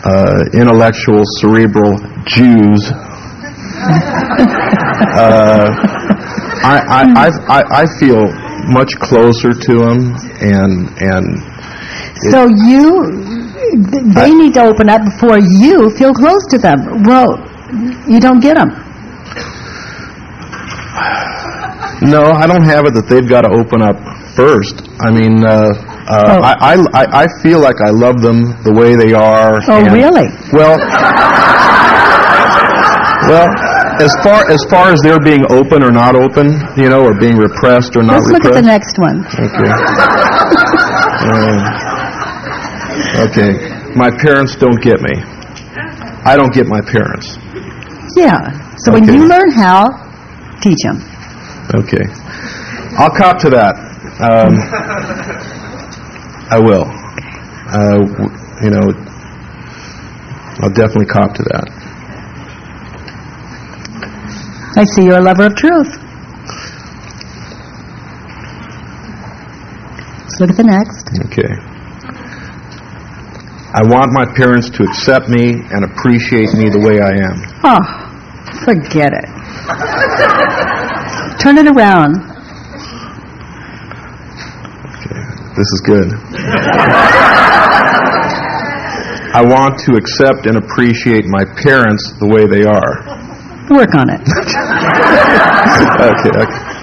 uh, intellectual, cerebral Jews. uh, I, I, I, I I feel much closer to them, and and So you, th- they need to open up before you feel close to them. Well, you don't get them. No, I don't have it that they've got to open up first. I mean, uh, uh, Oh. I, I, I feel like I love them the way they are. Oh, really? Well, well, as far as far as their being open or not open, you know, or being repressed or not Let's look at the next one. Okay. Um, okay. My parents don't get me. I don't get my parents. Yeah. So when you learn how, teach them. Okay. I'll cop to that. Um, I will. Uh, you know, I'll definitely cop to that. I see you're a lover of truth. Let's look at the next. Okay. I want my parents to accept me and appreciate me the way I am. Oh, forget it. Turn it around. Okay. This is good. I want to accept and appreciate my parents the way they are. Work on it. okay, okay.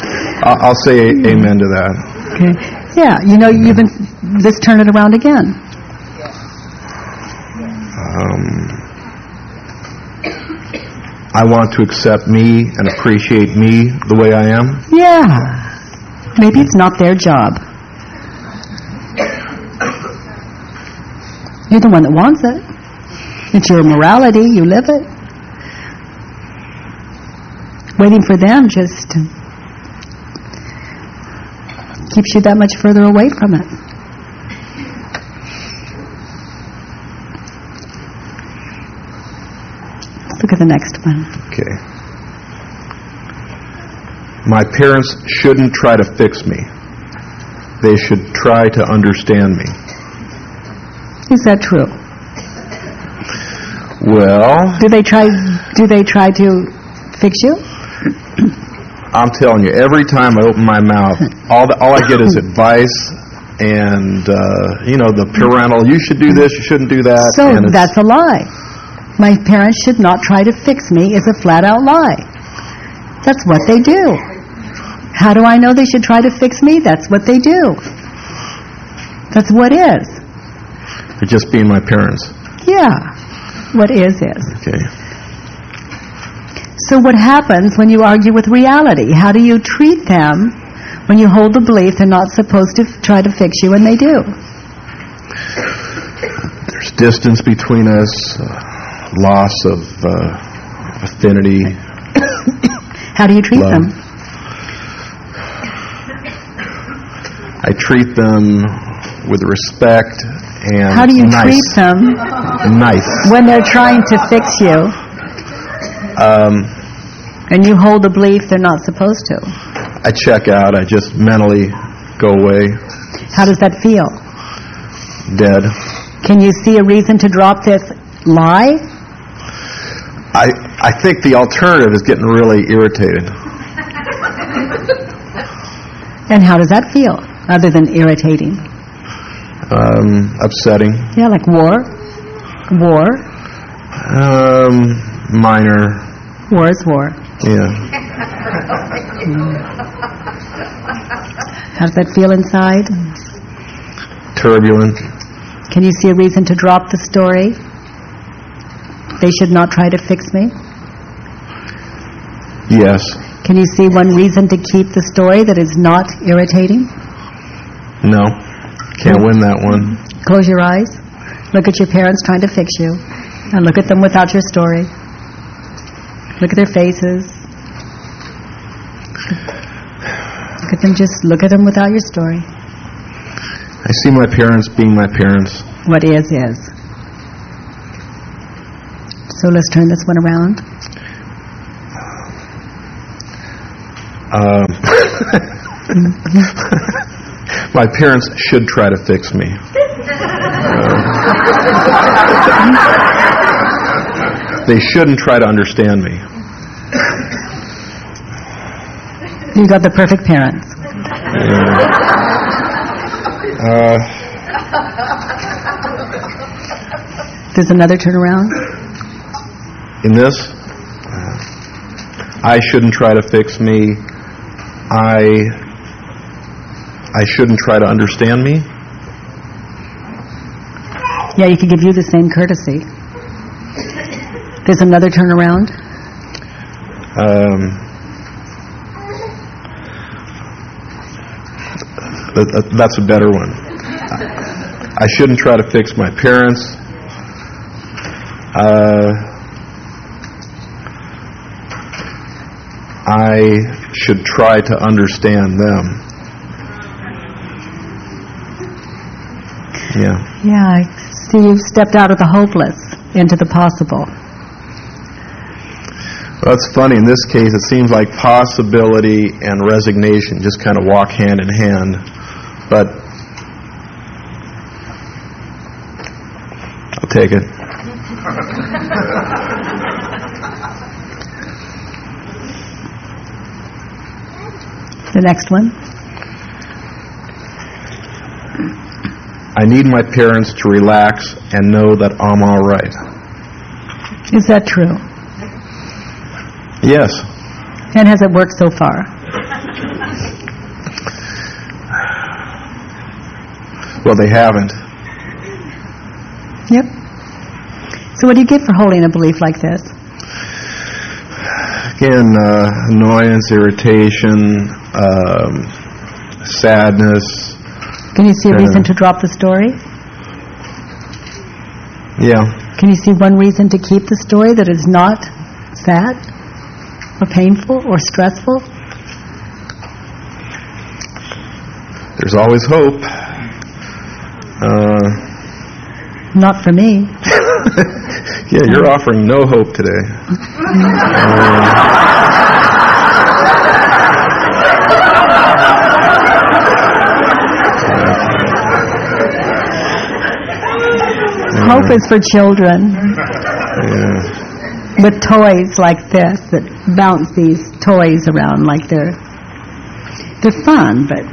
I'll, I'll say amen to that. Okay. Yeah, you know, you've been, let's turn it around again. Um, I want to accept me and appreciate me the way I am. Yeah. Maybe it's not their job. You're the one that wants it. It's your morality. You live it. Waiting for them just keeps you that much further away from it. Look at the next one. Okay. My parents shouldn't try to fix me. They should try to understand me. Is that true? Well, Do they try? Do they try to fix you? I'm telling you, every time I open my mouth, all the, all I get is advice and uh, you know the parental. You should do this. You shouldn't do that. So that's a lie. My parents should not try to fix me is a flat out lie. That's what they do. How do I know they should try to fix me? That's what they do. That's what is. they're just being my parents. Yeah. What is is. Okay. So what happens when you argue with reality? How do you treat them when you hold the belief they're not supposed to try to fix you and they do? There's distance between us, uh, loss of uh, affinity. How do you treat Love. them? I treat them with respect and How do you nice. treat them Nice. when they're trying to fix you Um, and you hold the belief they're not supposed to? I check out. I just mentally go away, How does that feel? dead. Can you see a reason to drop this lie? I I think the alternative is getting really irritated. And how does that feel, other than irritating? Um, upsetting. Yeah, like war. War. Um, minor. War is war. Yeah. How does that feel inside? Turbulent. Can you see a reason to drop the story? They should not try to fix me. Yes. Can you see one reason to keep the story that is not irritating? No. Can't win that one. Close your eyes. Look at your parents trying to fix you. And look at them without your story. Look at their faces. Look at them just look at them without your story. I see my parents being my parents. What is is. So let's turn this one around. Um, my parents should try to fix me. Uh, they shouldn't try to understand me. You got the perfect parents. Uh, There's another turnaround. In this, I shouldn't try to fix me. I I shouldn't try to understand me. Yeah, you could give you the same courtesy. There's another turnaround. Um, that, that- that's a better one. I shouldn't try to fix my parents. Uh, I should try to understand them. Yeah. Yeah, I see you've stepped out of the hopeless into the possible. That's funny. In this case, it seems like possibility and resignation just kind of walk hand in hand. But I'll take it. The next one. I need my parents to relax and know that I'm all right. Is that true? Yes. And has it worked so far? Well, they haven't. Yep. So what do you get for holding a belief like this? Again, uh, annoyance, irritation, um, sadness. Can you see a reason to drop the story? Yeah. Can you see one reason to keep the story that is not sad or painful or stressful? There's always hope. Uh, Not for me. yeah, you're offering no hope today. Hope is for children Yeah. with toys like this that bounce these toys around like they're they're fun, but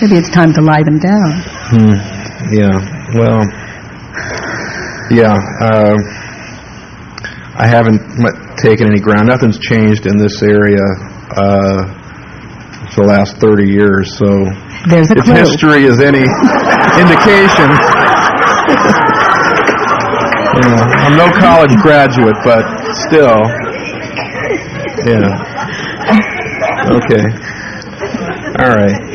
maybe it's time to lie them down. Hmm. Yeah. Well. Yeah. Uh, I haven't taken any ground. Nothing's changed in this area uh, for the last 30 years. So There's a if clue. history is any indication, yeah, I'm no college graduate, but still, yeah. Okay. All right.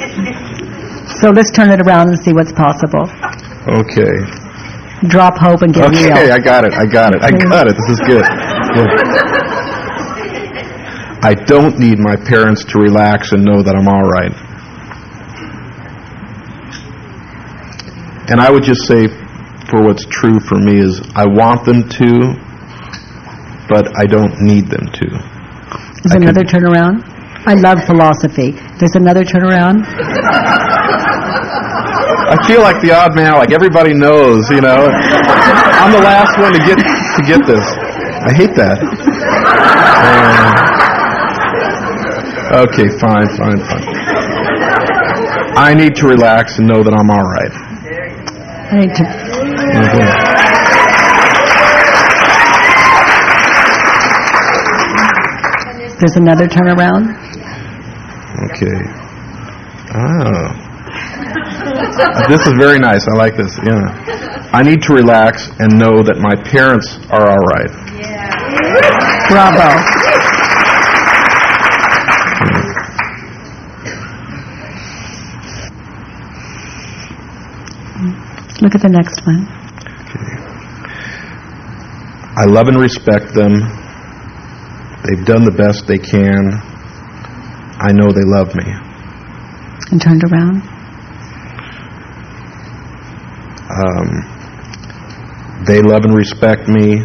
So let's turn it around and see what's possible. Okay. Drop hope and get Okay, real. I got it. I got it. I got it. This is good. Good. I don't need my parents to relax and know that I'm all right. And I would just say, for what's true for me, is I want them to, but I don't need them to. There's I could- another turnaround. I love philosophy. There's another turnaround. I feel like the odd man. Like everybody knows, you know. I'm the last one to get to get this. I hate that. Uh, okay, fine, fine, fine. I need to relax and know that I'm all right. I need to Mhm. There's another turnaround. Okay. Oh. This is very nice. I like this. Yeah. I need to relax and know that my parents are all right. Yeah. Bravo. Look at the next one. I love and respect them. They've done the best they can. I know they love me. And turned around. Um, they love and respect me.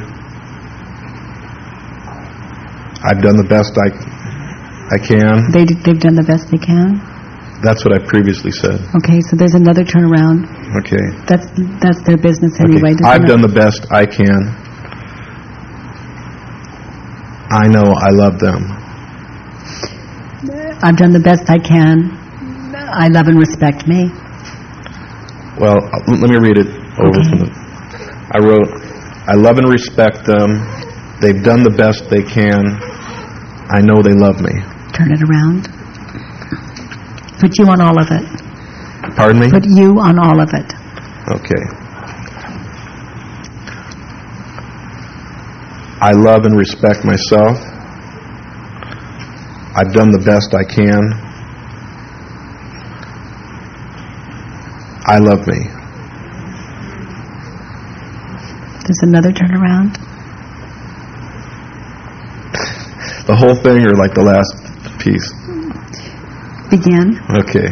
I've done the best I I can. They, they've done the best they can. That's what I previously said. Okay, so there's another turnaround. Okay. That's that's their business anyway. There's I've done the best I can. I know I love them. I've done the best I can. I love and respect me. Well, let me read it over from the. I wrote, I love and respect them. They've done the best they can. I know they love me. Turn it around. Put you on all of it. Pardon me? Put you on all of it. Okay. I love and respect myself. I've done the best I can. I love me. There's another turnaround. The whole thing or like the last piece? Begin. Okay.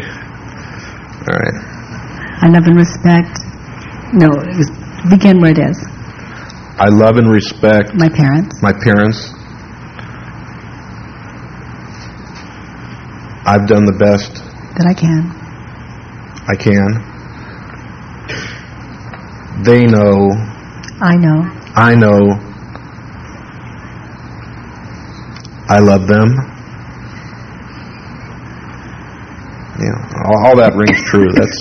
All right. I love and respect. No, begin where it is. I love and respect My parents. my parents. I've done the best That I can. I can. They know, I know. I know, I love them. Yeah, all, all that rings true. That's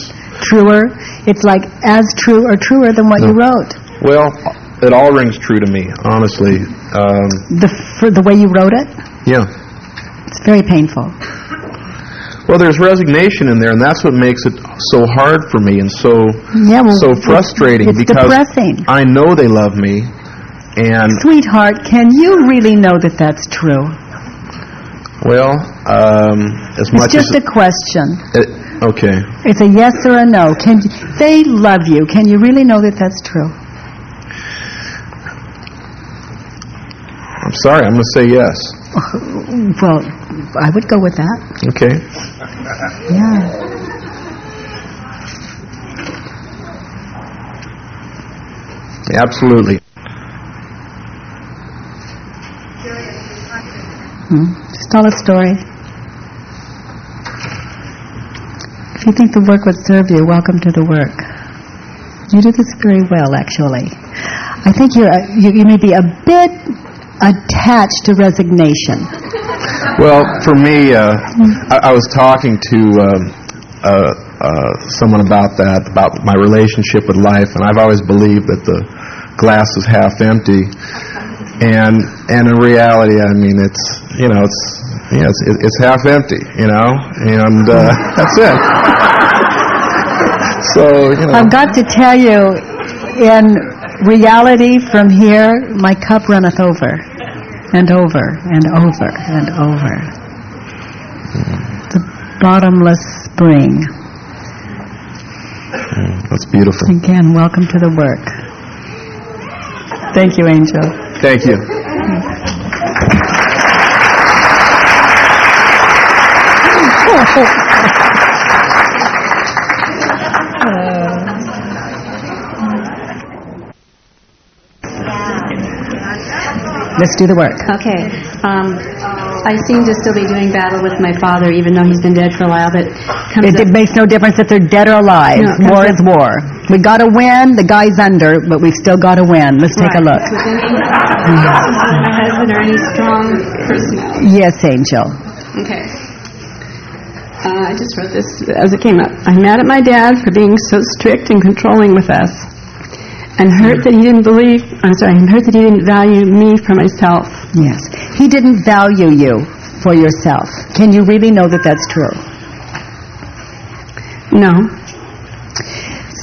Truer. It's like as true or truer than what you wrote. well, it all rings true to me, honestly. Um, The for the way you wrote it, yeah. it's very painful. Well, there's resignation in there, and that's what makes it so hard for me and so Yeah, well, so it's- frustrating it's because depressing. I know they love me, and Sweetheart, can you really know that that's true? well, um, as It's much just as a question. it, okay, It's a yes or a no. Can you, they love you? Can you really know that that's true? I'm sorry, I'm going to say yes. Well, I would go with that. Okay, Yeah. absolutely. Hmm. Just tell a story. If you think the work would serve you, welcome to the work. You do this very well, actually. I think you're you, you may be a bit attached to resignation. Well, for me, uh, I, I was talking to um, uh, uh, someone about that, about my relationship with life, and I've always believed that the glass is half empty. And and in reality, I mean, it's you know, it's yeah, it's, it's half empty, you know, and uh, that's it. so you know, I've got to tell you, in reality, from here, my cup runneth over, and over, and over, and over. The bottomless spring. Mm, that's beautiful. Again, welcome to the work. Thank you, Angel. Thank you. Let's do the work. Okay. Um, I seem to still be doing battle with my father, even though he's been dead for a while. But It, it makes no difference if they're dead or alive. No, war up- is war. We got to win. The guy's under, but we've still got to win. Let's take a look. My husband or any strong personality. Yes, Angel. Okay. Uh, I just wrote this as it came up. I'm mad at my dad for being so strict and controlling with us. And hurt mm-hmm. that he didn't believe, I'm sorry, I'm hurt that he didn't value me for myself. Yes. He didn't value you for yourself. Can you really know that that's true? No.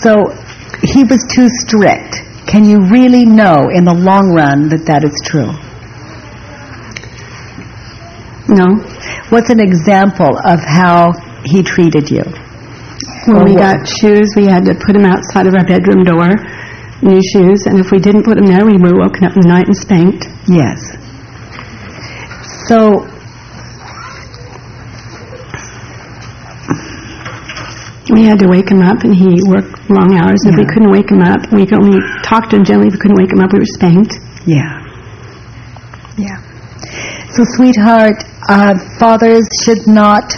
So he was too strict. Can you really know in the long run that that is true? No. What's an example of how he treated you? When Or we what- got shoes, we had to put them outside of our bedroom door, new shoes, and if we didn't put them there, we were woken up in the night and spanked. Yes. So We had to wake him up, and he worked long hours. If we couldn't wake him up, we could only talk to him gently. If we couldn't wake him up, we were spanked. Yeah. Yeah. So, sweetheart, uh, fathers should not,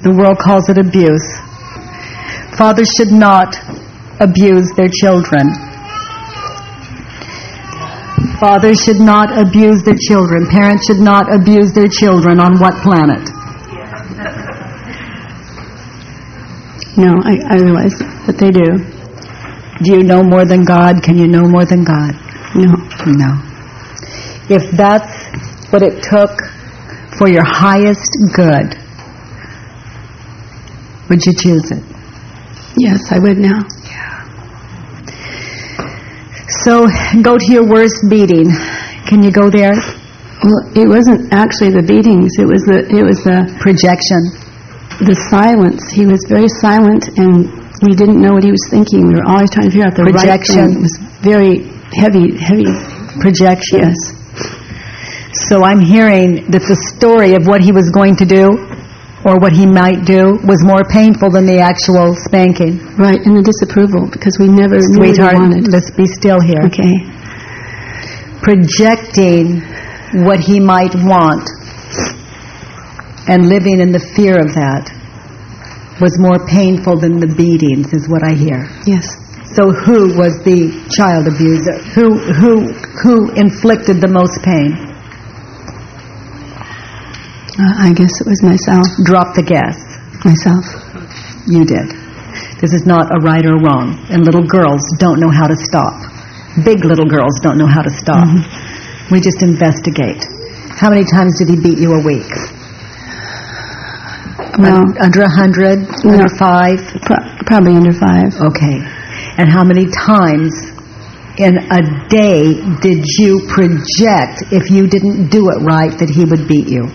the world calls it abuse. Fathers should not abuse their children. Fathers should not abuse their children. Parents should not abuse their children. On what planet? No, I, I realize that they do. Do you know more than God? Can you know more than God? No. No. If that's what it took for your highest good, would you choose it? Yes, I would now. Yeah. So go to your worst beating. Can you go there? Well, it wasn't actually the beatings. It was the it was the Projection. the silence. He was very silent, and we didn't know what he was thinking. We were always trying to figure out the right Projection. thing. It was very heavy, heavy. Projection. Yes. So I'm hearing that the story of what he was going to do or what he might do was more painful than the actual spanking. Right, and the disapproval because we never Sweetheart, he wanted. let's be still here. Okay. projecting what he might want and living in the fear of that was more painful than the beatings, is what I hear. Yes. So who was the child abuser? Who who who inflicted the most pain? Uh, I guess it was myself. Drop the guess. Myself. You did. This is not a right or wrong. And little girls don't know how to stop. Big little girls don't know how to stop. Mm-hmm. We just investigate. How many times did he beat you a week? Well, Un- under a hundred? No. Under five? Pro- probably under five. Okay. And how many times in a day did you project if you didn't do it right that he would beat you?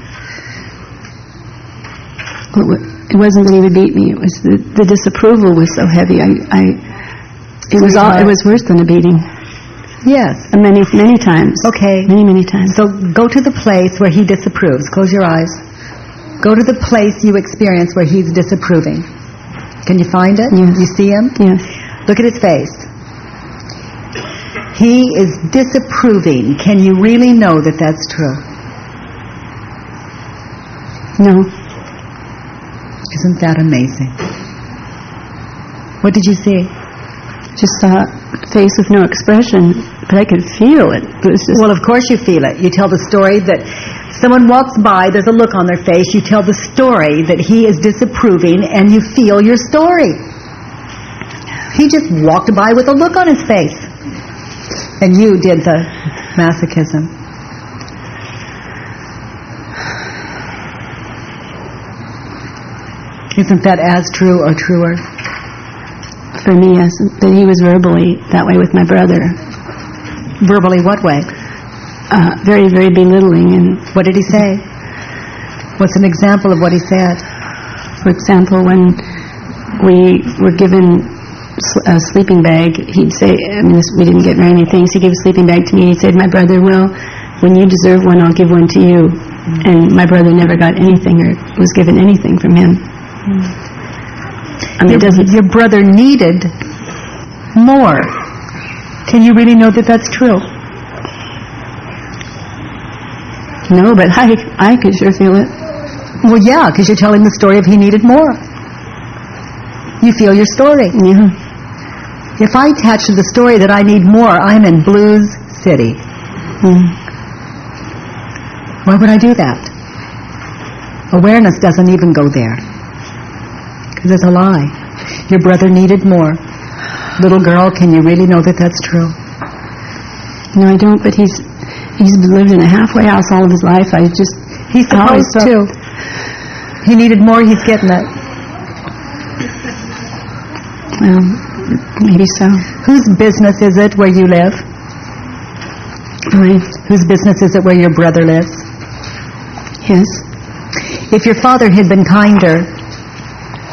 It it wasn't that he would beat me. It was the, the disapproval was so heavy. I, I it was all, it was worse than a beating. Yes. Many, many times. Okay. Many, many times. So go to the place where he disapproves. Close your eyes. Go to the place you experience where he's disapproving. Can you find it? Yes. You see him? Yes. Look at his face. He is disapproving. Can you really know that that's true? No. Isn't that amazing? What did you see? Just saw a face with no expression, but I could feel it. It Well, of course you feel it. You tell the story that someone walks by, there's a look on their face, you tell the story that he is disapproving, and you feel your story. He just walked by with a look on his face. And you did the masochism. Isn't that as true or truer? for me, yes, that he was verbally that way with my brother. Verbally what way? Uh, very, very belittling. And What did he say? What's an example of what he said? for example, when we were given a sleeping bag, he'd say, I mean, we didn't get very many things. He gave a sleeping bag to me. And he said, my brother will, when you deserve one, I'll give one to you. And my brother never got anything or was given anything from him. I mean, your, doesn't, your brother needed more. Can you really know that that's true? no, but I, I could sure feel it. Well, yeah, because you're telling the story of he needed more. You feel your story. Yeah. If I attach to the story that I need more, I'm in Blues City. Mm. Why would I do that? Awareness doesn't even go there. Because it's a lie. Your brother needed more. Little girl, can you really know that that's true? No, I don't, but he's, he's lived in a halfway house all of his life. I just, He's oh, always supposed to. He needed more, he's getting it. well, maybe so. Whose business is it where you live? Right. Whose business is it where your brother lives? His. If your father had been kinder,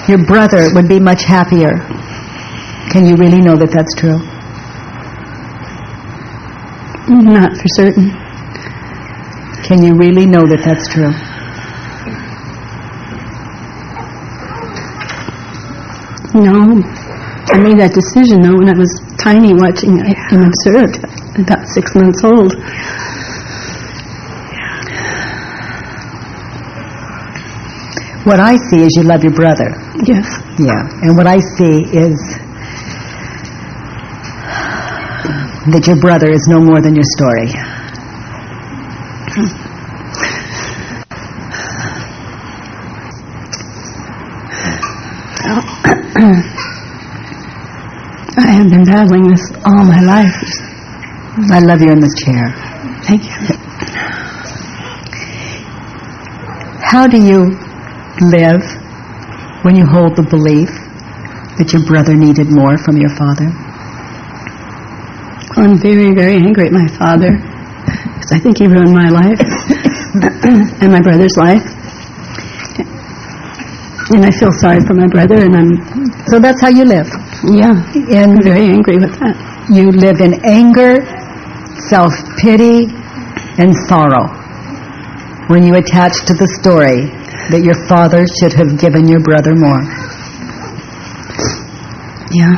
your brother would be much happier. Can you really know that that's true? Not for certain. Can you really know that that's true? No. I made that decision, though, when I was tiny, watching him observed, about six months old. What I see is you love your brother. Yes. Yeah. And what I see is that your brother is no more than your story. I have been battling this all my life. I love you in this chair. Thank you. How do you live when you hold the belief that your brother needed more from your father? I'm very, very angry at my father because I think he ruined my life and my brother's life. And I feel sorry for my brother, and I'm, So that's how you live. yeah, And I'm very angry with that. you live in anger, self-pity, and sorrow when you attach to the story that your father should have given your brother more. Yeah.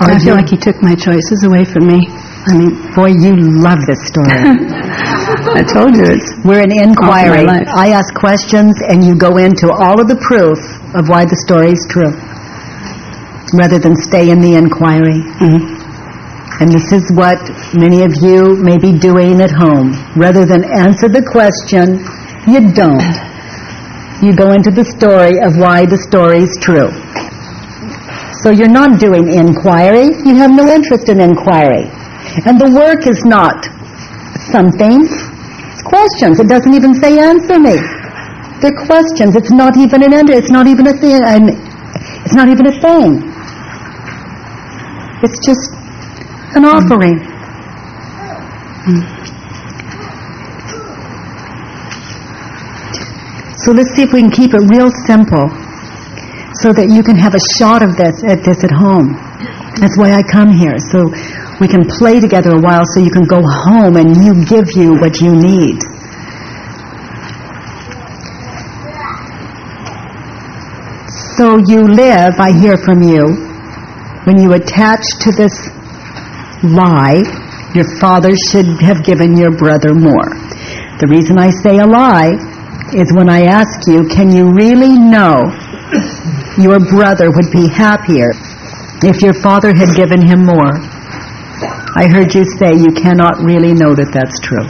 Are I feel you- like he took my choices away from me. I mean, Boy, you love this story. I told you it's We're an inquiry. I ask questions and you go into all of the proof of why the story is true, rather than stay in the inquiry. Mm-hmm. And this is what many of you may be doing at home. Rather than answer the question, you don't. You go into the story of why the story is true. So you're not doing inquiry. You have no interest in inquiry. And the work is not something. It's questions. It doesn't even say answer me. They're questions. It's not even an answer. It's not even a thing. It's not even a thing. It's just an offering. Hmm. So let's see if we can keep it real simple so that you can have a shot of this at this at home. That's why I come here. So we can play together a while so you can go home and you give you what you need. So you live, I hear from you, when you attach to this lie, your father should have given your brother more. The reason I say a lie is when I ask you, can you really know your brother would be happier if your father had given him more? I heard you say you cannot really know that that's true.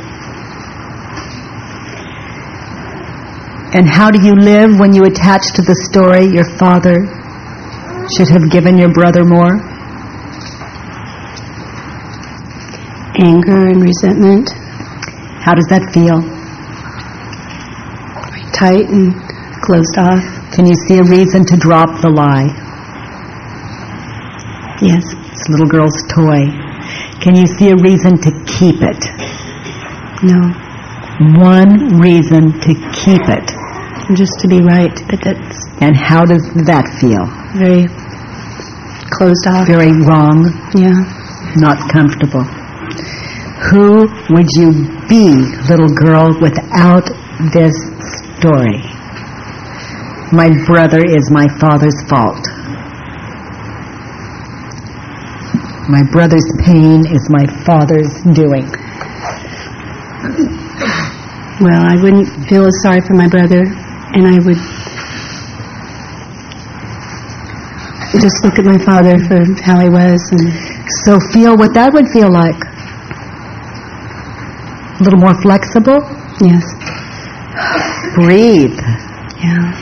And how do you live when you attach to the story your father should have given your brother more? anger and resentment, How does that feel? Tight and closed off. Can you see a reason to drop the lie? Yes. This little girl's toy. Can you see a reason to keep it? No. One reason to keep it. Just to be right, but that's And how does that feel? very closed off. Very wrong, Yeah. not comfortable. Who would you be, little girl, without this story? My brother is my father's fault. My brother's pain is my father's doing. Well, I wouldn't feel as sorry for my brother, and I would just look at my father for how he was, and So feel what that would feel like. A little more flexible. yes, Breathe. yeah,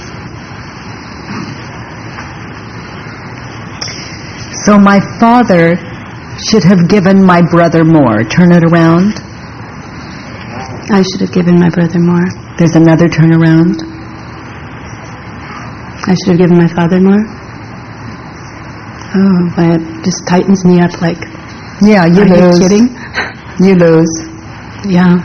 So my father should have given my brother more. Turn it around. I should have given my brother more. There's another turnaround. I should have given my father more. Oh, but it just tightens me up. Like, Yeah, you are lose. you kidding? You lose. Yeah,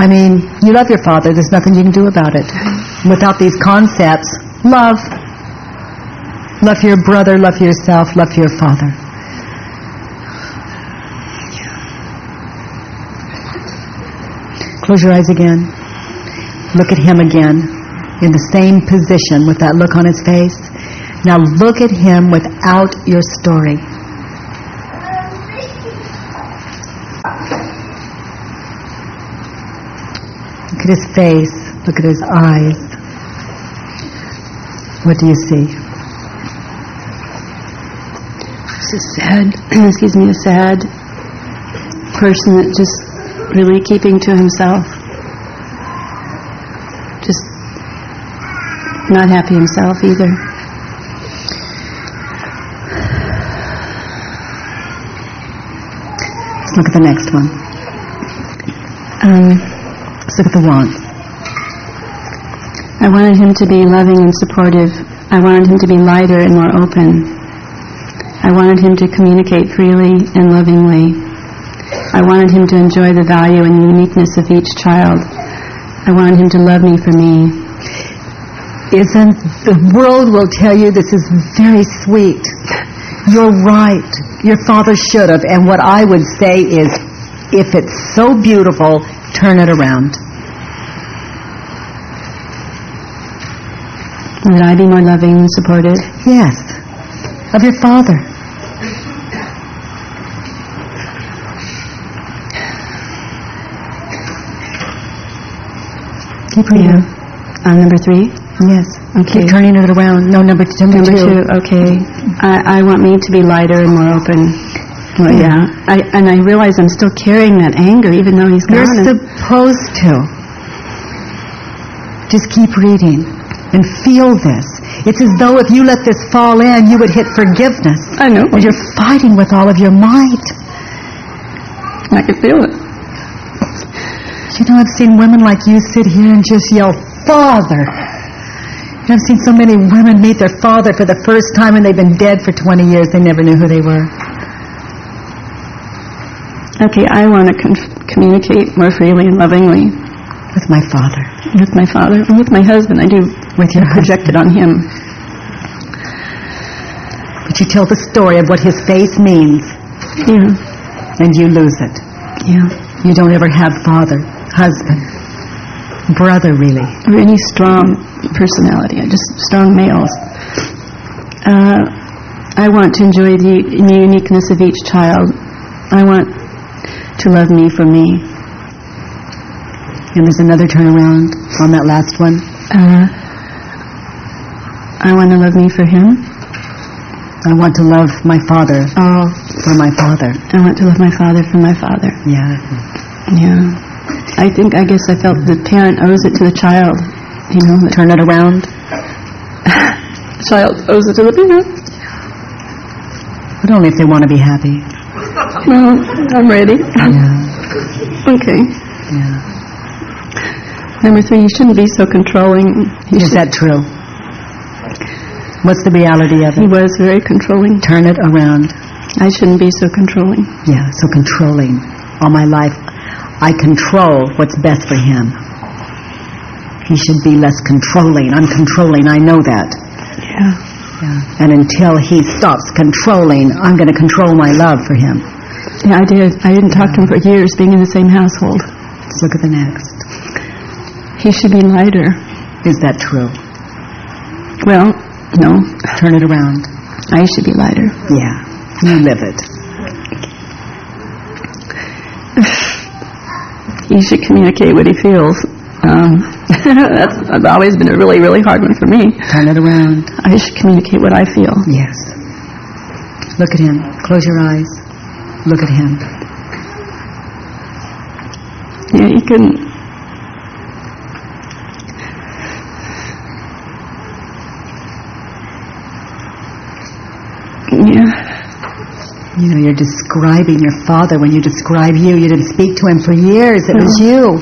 I mean, you love your father. There's nothing you can do about it. Without these concepts, love. Love your brother, love yourself, love your father. Close your eyes again. Look at him again in the same position with that look on his face. Now look at him without your story. At his face. Look at his eyes. What do you see? just a sad, excuse me, a sad person that just really keeping to himself. Just not happy himself either. Let's look at the next one. Um, At the wants. I wanted him to be loving and supportive. I wanted him to be lighter and more open. I wanted him to communicate freely and lovingly. I wanted him to enjoy the value and uniqueness of each child. I wanted him to love me for me. Isn't the world will tell you this is very sweet. You're right. Your father should have. And what I would say is, if it's so beautiful, turn it around. Would I be more loving and supportive? Yes. Of your father. Keep reading. Yeah. Uh, number three? Yes. Okay. Keep turning it around. No, number, number, number two. two. Okay. I, I want me to be lighter and more open. Well, hmm. yeah. I, and I realize I'm still carrying that anger even though he's You're supposed to. Just keep reading and feel this. It's as though if you let this fall in, you would hit forgiveness. I know. You're fighting with all of your might. I can feel it. You know, I've seen women like you sit here and just yell, Father. And I've seen so many women meet their father for the first time and they've been dead for 20 years. They never knew who they were. Okay, I want to con- communicate more freely and lovingly With my father. with my father and with my husband. I do With your project it on him. But you tell the story of what his face means Yeah, and you lose it. yeah. You don't ever have father, husband, brother, really. Or any strong personality, just strong males. Uh, I want to enjoy the uniqueness of each child. I want to love me for me. And there's another turnaround on that last one. Uh, I want to love me for him. I want to love my father Oh, for my father. I want to love my father for my father. Yeah. Yeah. I think, I guess I felt the parent owes it to the child. You know, the Turn it around. child owes it to the parent. But only if they want to be happy. Well, I'm ready. Yeah. Okay. Yeah. Number three, you shouldn't be so controlling. He, Is that true? What's the reality of it? he was very controlling. Turn it around. I shouldn't be so controlling. Yeah, so controlling. All my life, I control what's best for him. He should be less controlling. I'm controlling. I know that. Yeah. Yeah. And until he stops controlling, I'm going to control my love for him. Yeah, I did. I didn't talk to him for years, being in the same household. Let's look at the next. He should be lighter. Is that true? Well, no. Turn it around. I should be lighter. Yeah. You live it. He should communicate what he feels. Um, that's always been a really, really hard one for me. Turn it around. I should communicate what I feel. Yes. Look at him. Close your eyes. Look at him. Yeah, he couldn't. Yeah. You know, you're describing your father. When you describe you, you didn't speak to him for years. It was you.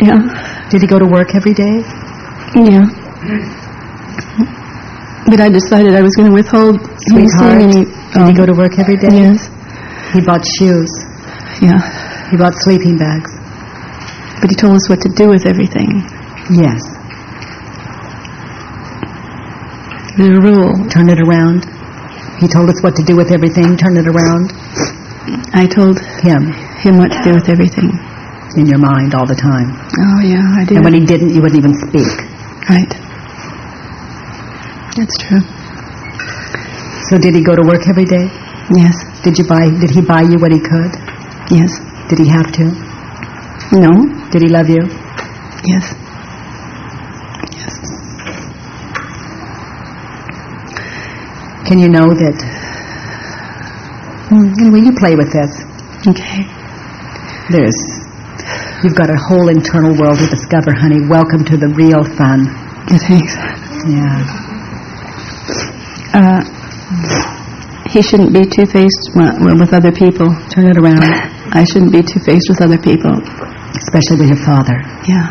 Yeah. Did he go to work every day? Yeah. But I decided I was going to withhold Sweetheart, any. did he go to work every day? Yes. He bought shoes. Yeah. He bought sleeping bags. But he told us what to do with everything. Yes. The rule. Turn it around. He told us what to do with everything. Turn it around. I told Him. him what to do with everything. In your mind all the time. Oh, yeah, I did. And when he didn't, you wouldn't even speak. Right. That's true. So did he go to work every day? Yes. Did you buy, did he buy you what he could? Yes. Did he have to? No. Did he love you? Yes. Yes. Can you know that? Hmm, anyway, you play with this. Okay. There's, you've got a whole internal world to discover, honey. Welcome to the real fun. Thanks. Yeah. Uh, he shouldn't be two-faced wi- wi- with other people. Turn it around, I shouldn't be two-faced with other people. especially with your father. Yeah.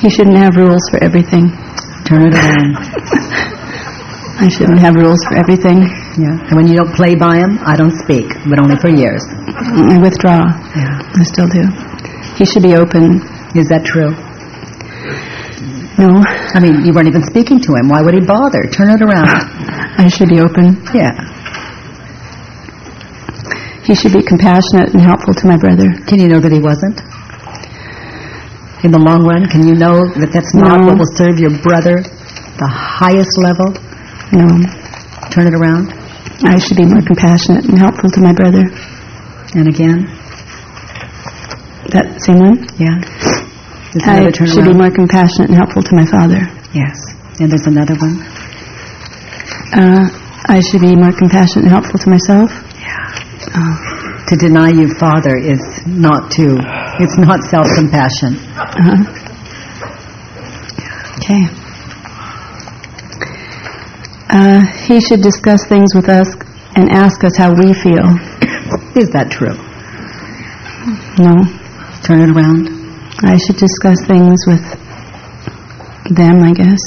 He shouldn't have rules for everything. Turn it around. I shouldn't have rules for everything. Yeah. And when you don't play by him, I don't speak, but only for years. I withdraw. Yeah. I still do. He should be open. Is that true? No, I mean, you weren't even speaking to him. Why would he bother? Turn it around. I should be open. Yeah. He should be compassionate and helpful to my brother. Can you know that he wasn't? In the long run, can you know that that's not No. what will serve your brother the highest level? No, Turn it around. I should be more compassionate and helpful to my brother. And again. That same one? Yeah. There's I should be more compassionate and helpful to my father. Yes. And there's another one. Uh, I should be more compassionate and helpful to myself. Yeah. To deny you father is not to, it's not self-compassion. Uh-huh. Okay. Uh, he should discuss things with us and ask us how we feel. Is that true? No. Turn it around. I should discuss things with them, I guess,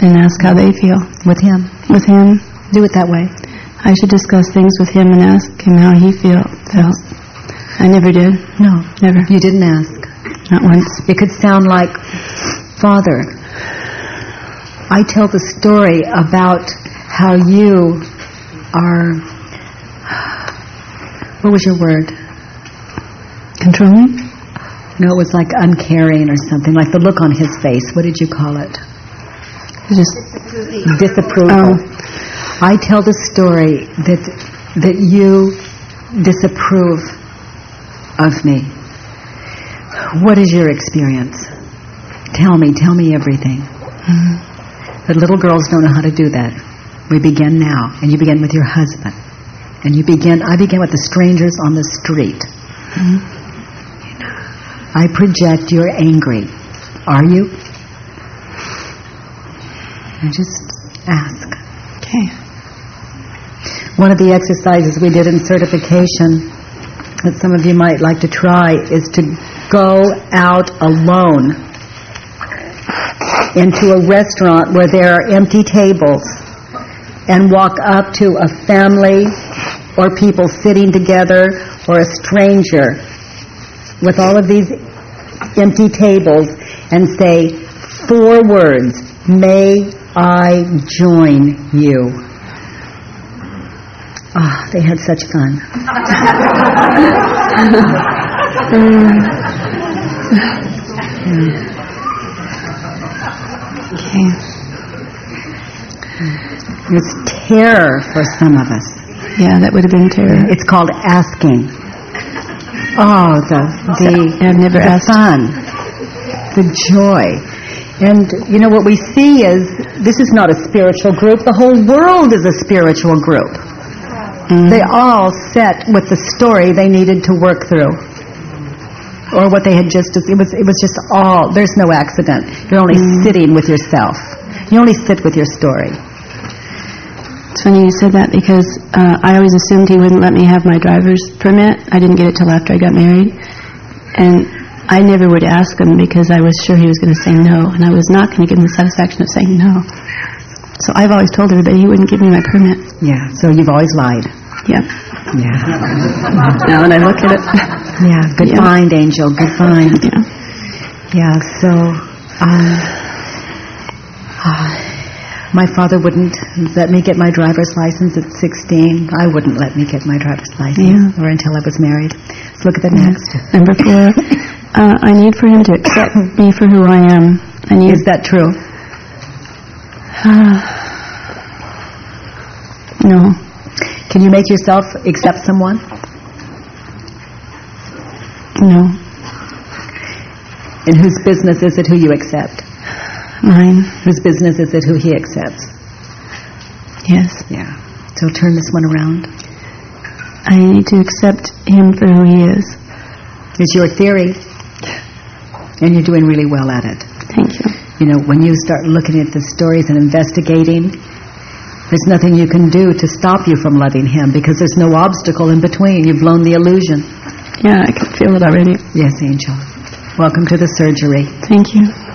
and ask how they feel. With him. With him. Do it that way. I should discuss things with him and ask him how he feel, felt. I never did. No. Never. You didn't ask. Not once. It could sound like, Father, I tell the story about how you are, what was your word? Controlling? No, it was like uncaring or something, like the look on his face. What did you call it? Just disapproval. Oh. I tell the story that that you disapprove of me. What is your experience? Tell me, tell me everything. Mm-hmm. But little girls don't know how to do that. We begin now, and you begin with your husband. And you begin, I begin with the strangers on the street. Mm-hmm. I project you're angry. Are you? I just ask. Okay. One of the exercises we did in certification that some of you might like to try is to go out alone into a restaurant where there are empty tables and walk up to a family or people sitting together or a stranger with all of these empty tables and say four words, may I join you. Ah, they had such fun. Okay. It's terror for some of us. Yeah, that would have been terror. It's called asking. Oh, the the never the asked. fun, the joy, and you know what we see is this is not a spiritual group. The whole world is a spiritual group. Mm. They all set with the story they needed to work through, or what they had just. It was it was just all. There's no accident. You're only mm. sitting with yourself. You only sit with your story. It's funny you said that because uh, I always assumed he wouldn't let me have my driver's permit. I didn't get it till after I got married. And I never would ask him because I was sure he was going to say no, and I was not going to give him the satisfaction of saying no. So I've always told everybody he wouldn't give me my permit. Yeah. So you've always lied. Yeah. Yeah. Now that I look at it. Yeah, good Yeah. find, Angel. Good find. Yeah. Yeah, so um, uh, my father wouldn't let me get my driver's license at 16. I wouldn't let me get my driver's license Yeah. or until I was married. Let's look at the next. Number four, uh, I need for him to accept me for who I am. I need. Is that true? no. Can you make yourself accept someone? No. And whose business is it who you accept? Mine. Whose business is it who he accepts? Yes. Yeah. So turn this one around. I need to accept him for who he is. It's your theory, and you're doing really well at it. Thank you. You know, when you start looking at the stories and investigating, there's nothing you can do to stop you from loving him because there's no obstacle in between. You've blown the illusion. Yeah, I can feel it already. Yes, Angel. Welcome to the surgery. Thank you.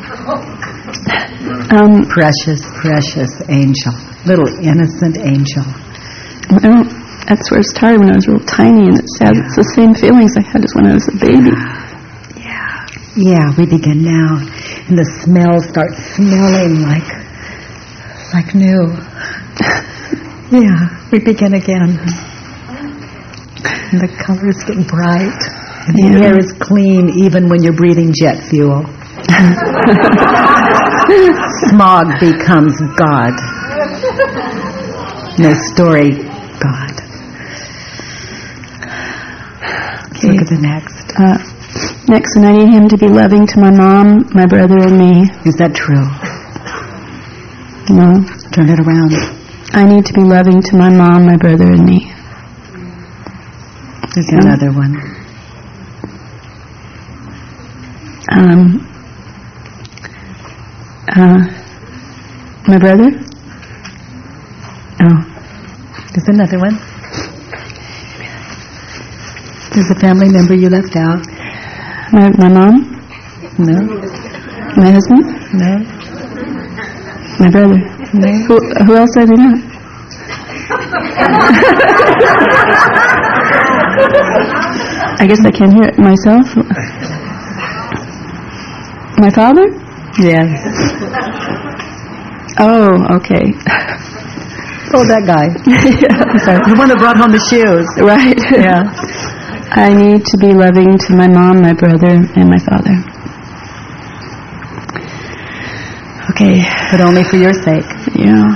Um, Precious, precious angel. Little innocent angel. well, that's where it started when I was real tiny, and it's sad. It's the same feelings I had as when I was a baby. Yeah. Yeah, we begin now. And the smell starts smelling like, like new. yeah, we begin again. And the colors get bright. And the Yeah. air is clean even when you're breathing jet fuel. Smog becomes God. No story, God. Let's Look at the next. Uh, Next one, I need him to be loving to my mom, my brother, and me. Is that true? No. Turn it around. I need to be loving to my mom, my brother, and me. There's another one. Um, uh, my brother? Oh. There's another one. There's a family member you left out. My, my mom? No. My husband? No. My brother? No. Who, who else I do not? I guess I can't hear it myself. My father? Yes. Oh, okay. Oh, that guy. yeah. The one that brought home the shoes. Right. Yeah. I need to be loving to my mom, my brother, and my father. Okay. But only for your sake. Yeah.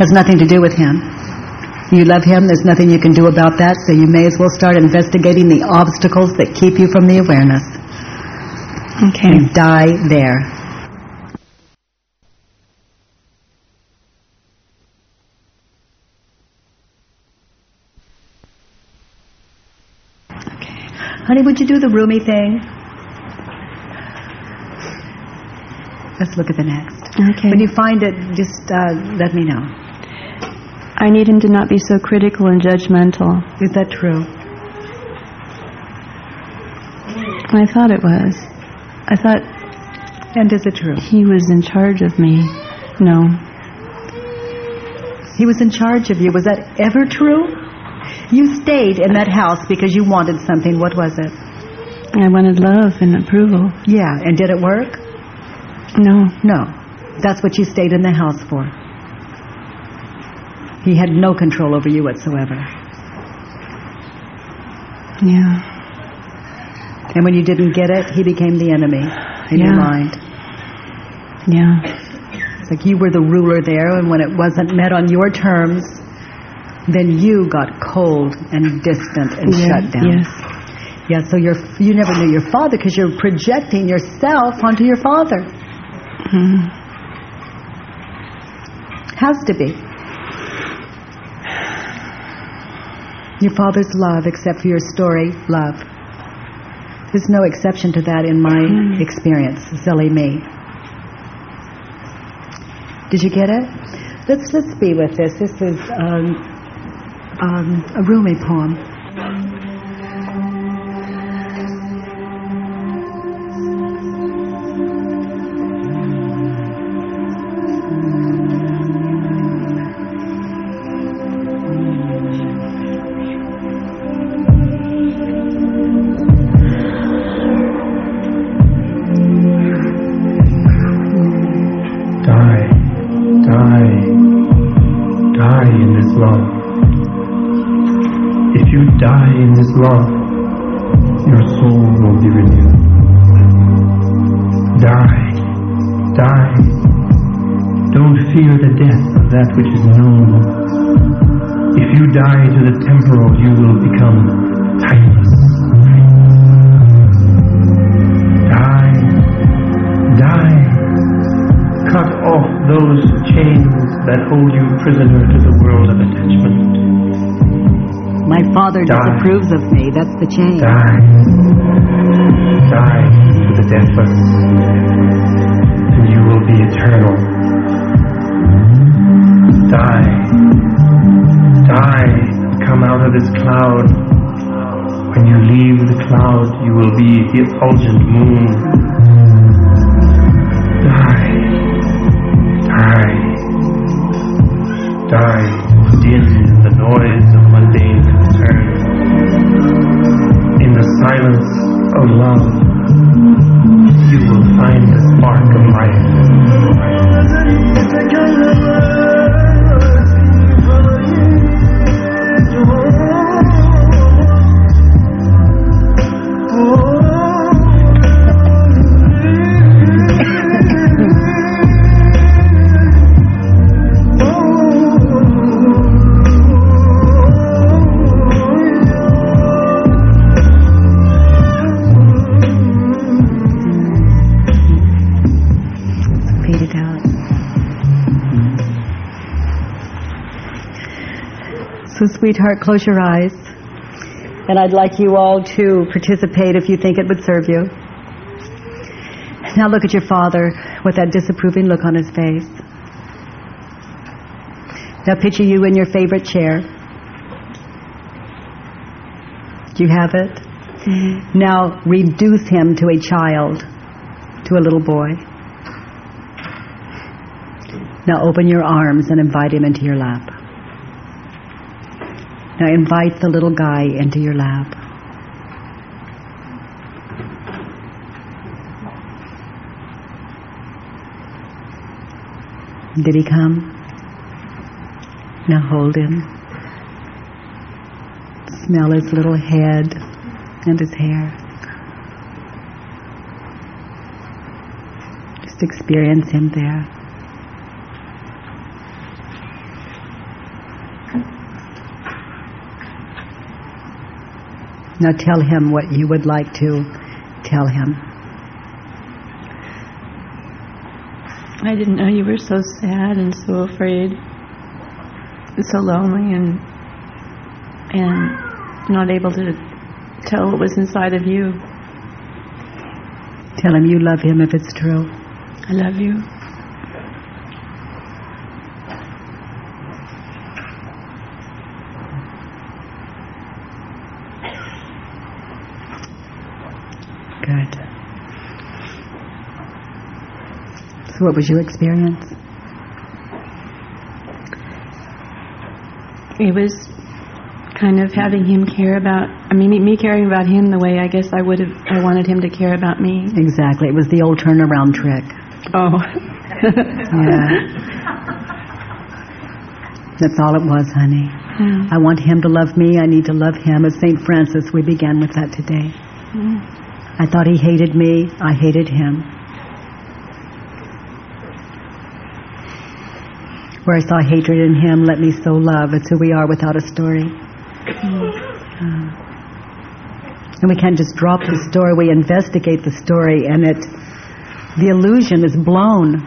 Has nothing to do with him. You love him, there's nothing you can do about that, so you may as well start investigating the obstacles that keep you from the awareness. Okay. And die there. Okay. Honey, would you do the Rumi thing? Let's look at the next. Okay. When you find it, just uh, let me know. I need him to not be so critical and judgmental. Is that true? I thought it was. I thought And is it true? he was in charge of me. No. He was in charge of you. Was that ever true? You stayed in that house because you wanted something. What was it? I wanted love and approval. Yeah, and did it work? No. No. That's what you stayed in the house for. He had no control over you whatsoever. Yeah. And when you didn't get it, he became the enemy in your mind. Yeah. It's like you were the ruler there, and when it wasn't met on your terms, then you got cold and distant and Yeah, shut down. yes. Yeah, so you're, you never knew your father because you're projecting yourself onto your father. Mm. Has to be. Your father's love, except for your story, love. There's no exception to that in my Mm. experience, silly me. Did you get it? Let's let's be with this. This is um, um, a Rumi poem. Which is known. If you die to the temporal, you will become timeless. Die, die. Cut off those chains that hold you prisoner to the world of attachment. My father Die. disapproves of me. That's the chain. Die. Die to the deathless. And you will be eternal. Die. Die. Come out of this cloud. When you leave the cloud, you will be the effulgent moon. Die. Die. Die. Din and the noise of mundane concern. In the silence of love, you will find the spark of life. So, sweetheart, close your eyes. And I'd like you all to participate if you think it would serve you. Now look at your father with that disapproving look on his face. Now picture you in your favorite chair. Do you have it? Mm-hmm. Now reduce him to a child, to a little boy. Now open your arms and invite him into your lap. Now invite the little guy into your lap. Did he come? Now hold him. Smell his little head and his hair. Just experience him there. Now tell him what you would like to tell him. I didn't know you were so sad and so afraid so lonely and and not able to tell what was inside of you. Tell him you love him if it's true. I love you. Good. So what was your experience? it was kind of having him care about I mean me caring about him the way I guess I would have I wanted him to care about me. Exactly. It was the old turnaround trick. Oh. yeah. That's all it was, honey. Mm. I want him to love me. I need to love him. As St. Francis, we began with that today. Mm. I thought he hated me. I hated him. Where I saw hatred in him, let me so love. It's who we are without a story. Uh, and we can't just drop the story, we investigate the story and it, the illusion is blown.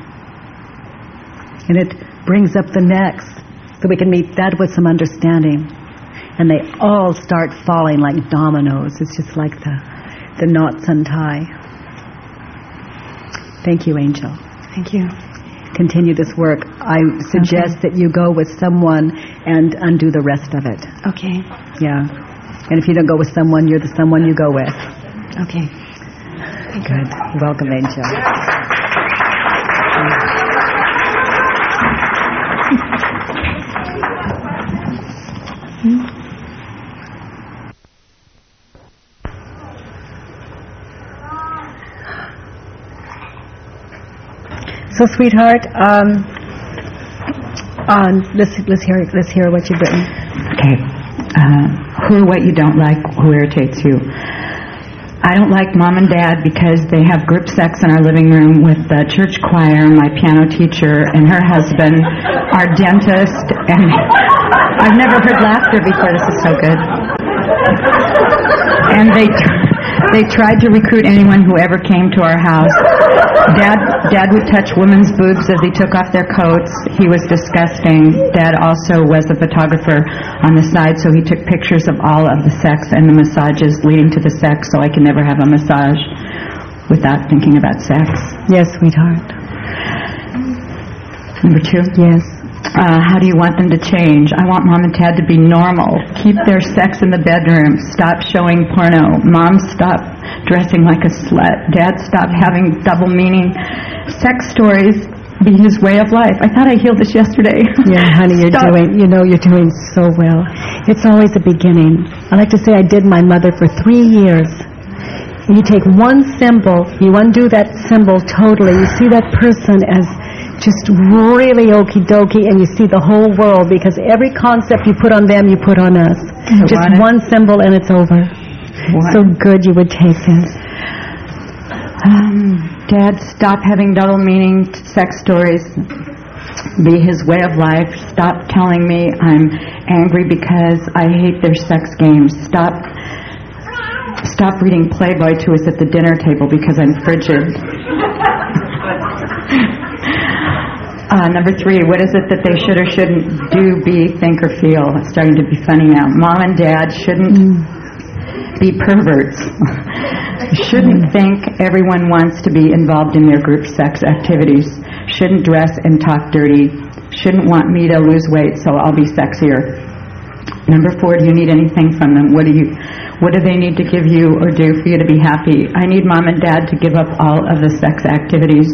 And it brings up the next so we can meet that with some understanding. And they all start falling like dominoes. It's just like the, the knots untie. Thank you, Angel. Thank you continue this work, I suggest okay. that you go with someone and undo the rest of it. Okay. Yeah. And if you don't go with someone, you're the someone you go with. Okay. Good. Welcome, Angel. So, sweetheart, um, um, let's let's hear let's hear what you've written. Okay. Uh, who what you don't like? Who irritates you? I don't like mom and dad because they have group sex in our living room with the church choir, my piano teacher, and her husband, our dentist, and I've never heard laughter before. This is so good. And they they tried to recruit anyone who ever came to our house. Dad, Dad would touch women's boobs as he took off their coats. He was disgusting. Dad also was a photographer on the side, so he took pictures of all of the sex and the massages leading to the sex, so I can never have a massage without thinking about sex. Yes, sweetheart. Number two? Yes. Uh, how do you want them to change? I want mom and dad to be normal. Keep their sex in the bedroom. Stop showing porno. Mom, stop dressing like a slut. Dad, stop having double meaning sex stories. Be his way of life. I thought I healed this yesterday. Yeah, honey, you're Stop. doing. You know, you're doing so well. It's always a beginning. I like to say I did my mother for three years. You take one symbol, you undo that symbol totally. You see that person as just really okie dokie and you see the whole world because every concept you put on them, you put on us. I just one symbol and it's over. What? So good you would take this. Um, Dad, stop having double meaning sex stories. Be his way of life. Stop telling me I'm angry because I hate their sex games. Stop stop reading Playboy to us at the dinner table because I'm frigid. Uh, number three, what is it that they should or shouldn't do, be, think, or feel? It's starting to be funny now. Mom and dad shouldn't be perverts. shouldn't think everyone wants to be involved in their group sex activities. Shouldn't dress and talk dirty. Shouldn't want me to lose weight, so I'll be sexier. Number four, do you need anything from them? What do you, what do they need to give you or do for you to be happy? I need mom and dad to give up all of the sex activities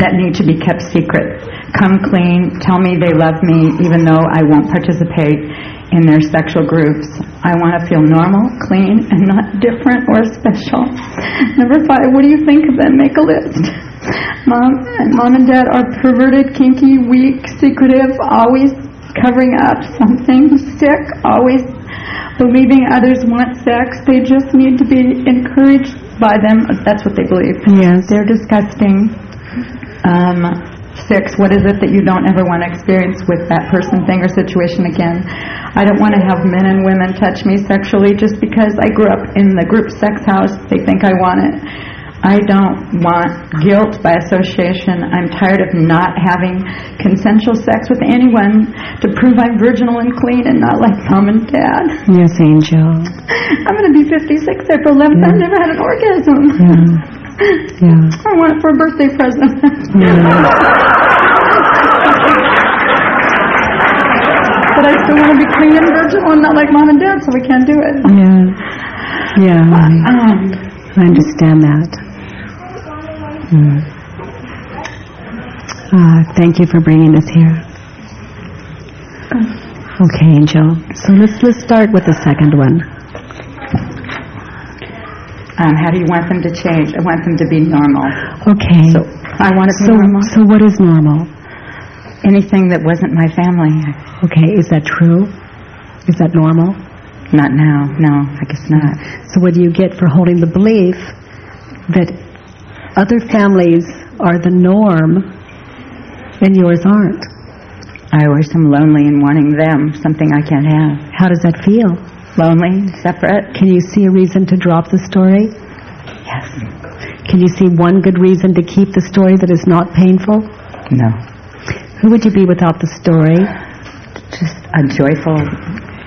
that need to be kept secret. Come clean, tell me they love me even though I won't participate in their sexual groups. I want to feel normal, clean, and not different or special. Number five, what do you think of them? Make a list. Mom and mom and dad are perverted, kinky, weak, secretive, always covering up something, sick, always believing others want sex. They just need to be encouraged by them. That's what they believe. Yes. They're disgusting. Um, six, what is it that you don't ever want to experience with that person, thing, or situation again? I don't want to have men and women touch me sexually just because I grew up in the group sex house. They think I want it. I don't want guilt by association. I'm tired of not having consensual sex with anyone to prove I'm virginal and clean and not like mom and dad. Yes, Angel. I'm going to be 56 April 11th. I've never had an orgasm. Yeah. Yeah. I want it for a birthday present. but I still want to be clean and virginal and not like mom and dad, so we can't do it. Yeah. Yeah. Um, I understand that. Mm. Uh, thank you for bringing us here. Okay, Angel. So let's let's start with the second one. Um, how do you want them to change? I want them to be normal. Okay. So I want to be So normal. so what is normal? Anything that wasn't my family. Okay, is that true? Is that normal? Not now. No, I guess not. So what do you get for holding the belief that other families are the norm and yours aren't? I always am lonely and wanting them, something I can't have. How does that feel? Lonely, separate. Can you see a reason to drop the story? Yes. Can you see one good reason to keep the story that is not painful? No. Who would you be without the story? Just a joyful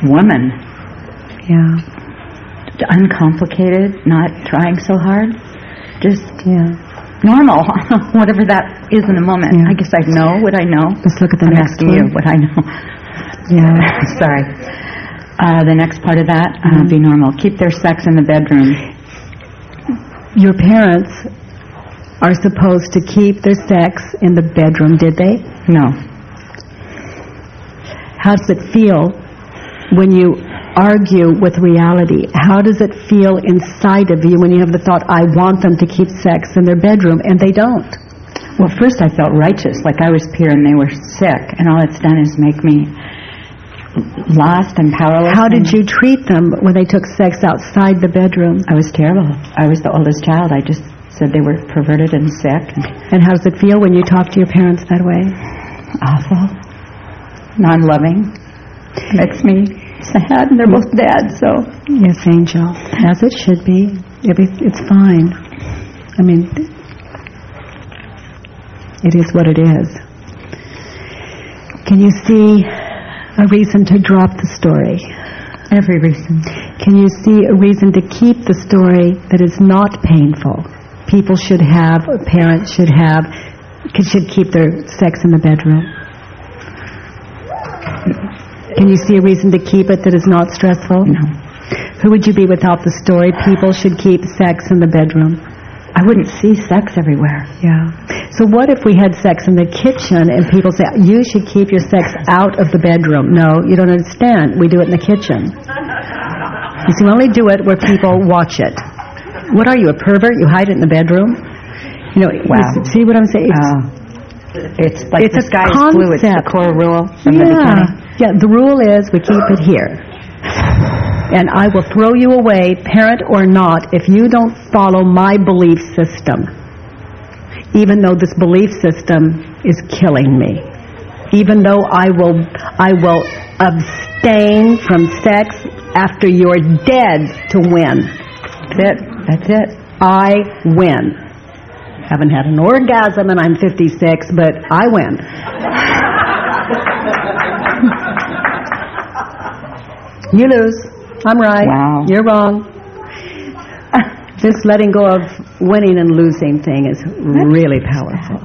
woman. Yeah. Uncomplicated, not trying so hard. Just Yeah. normal, whatever that is in a moment. I guess I know what I know. Let's look at the I'm next asking you one. what I know. Yeah. Sorry. Uh, the next part of that, uh, be normal. Keep their sex in the bedroom. Your parents are supposed to keep their sex in the bedroom, did they? No. How does it feel when you argue with reality? How does it feel inside of you when you have the thought, I want them to keep sex in their bedroom, and they don't? Well, first I felt righteous, like I was pure and they were sick, and all it's done is make me lost and powerless. How did you treat them when they took sex outside the bedroom? I was terrible. I was the oldest child. I just said they were perverted and sick. And how does it feel when you talk to your parents that way? Awful. Non-loving. Makes me sad, and they're both dead, so... Yes, Angel. As it should be. It's fine. I mean, it is what it is. Can you see a reason to drop the story? Every reason. Can you see a reason to keep the story that is not painful? People should have, parents should have, should keep their sex in the bedroom. Can you see a reason to keep it that is not stressful? No. Who would you be without the story? People should keep sex in the bedroom. I wouldn't see sex everywhere. Yeah. So what if we had sex in the kitchen and people say, you should keep your sex out of the bedroom? No, you don't understand. We do it in the kitchen. You see, we only do it where people watch it. What are you, a pervert? You hide it in the bedroom? You know, Wow. you see what I'm saying? It's, Uh, it's like It's the a sky is blue. It's the core rule the yeah. beginning. Yeah, the rule is we keep it here. And I will throw you away, parent or not, if you don't follow my belief system. Even though this belief system is killing me. Even though I will, I will abstain from sex after you're dead to win. That's it. That's it. I win. haven't had an orgasm and I'm 56, but I win. you lose. I'm right. Wow. You're wrong. This letting go of winning and losing thing is really powerful.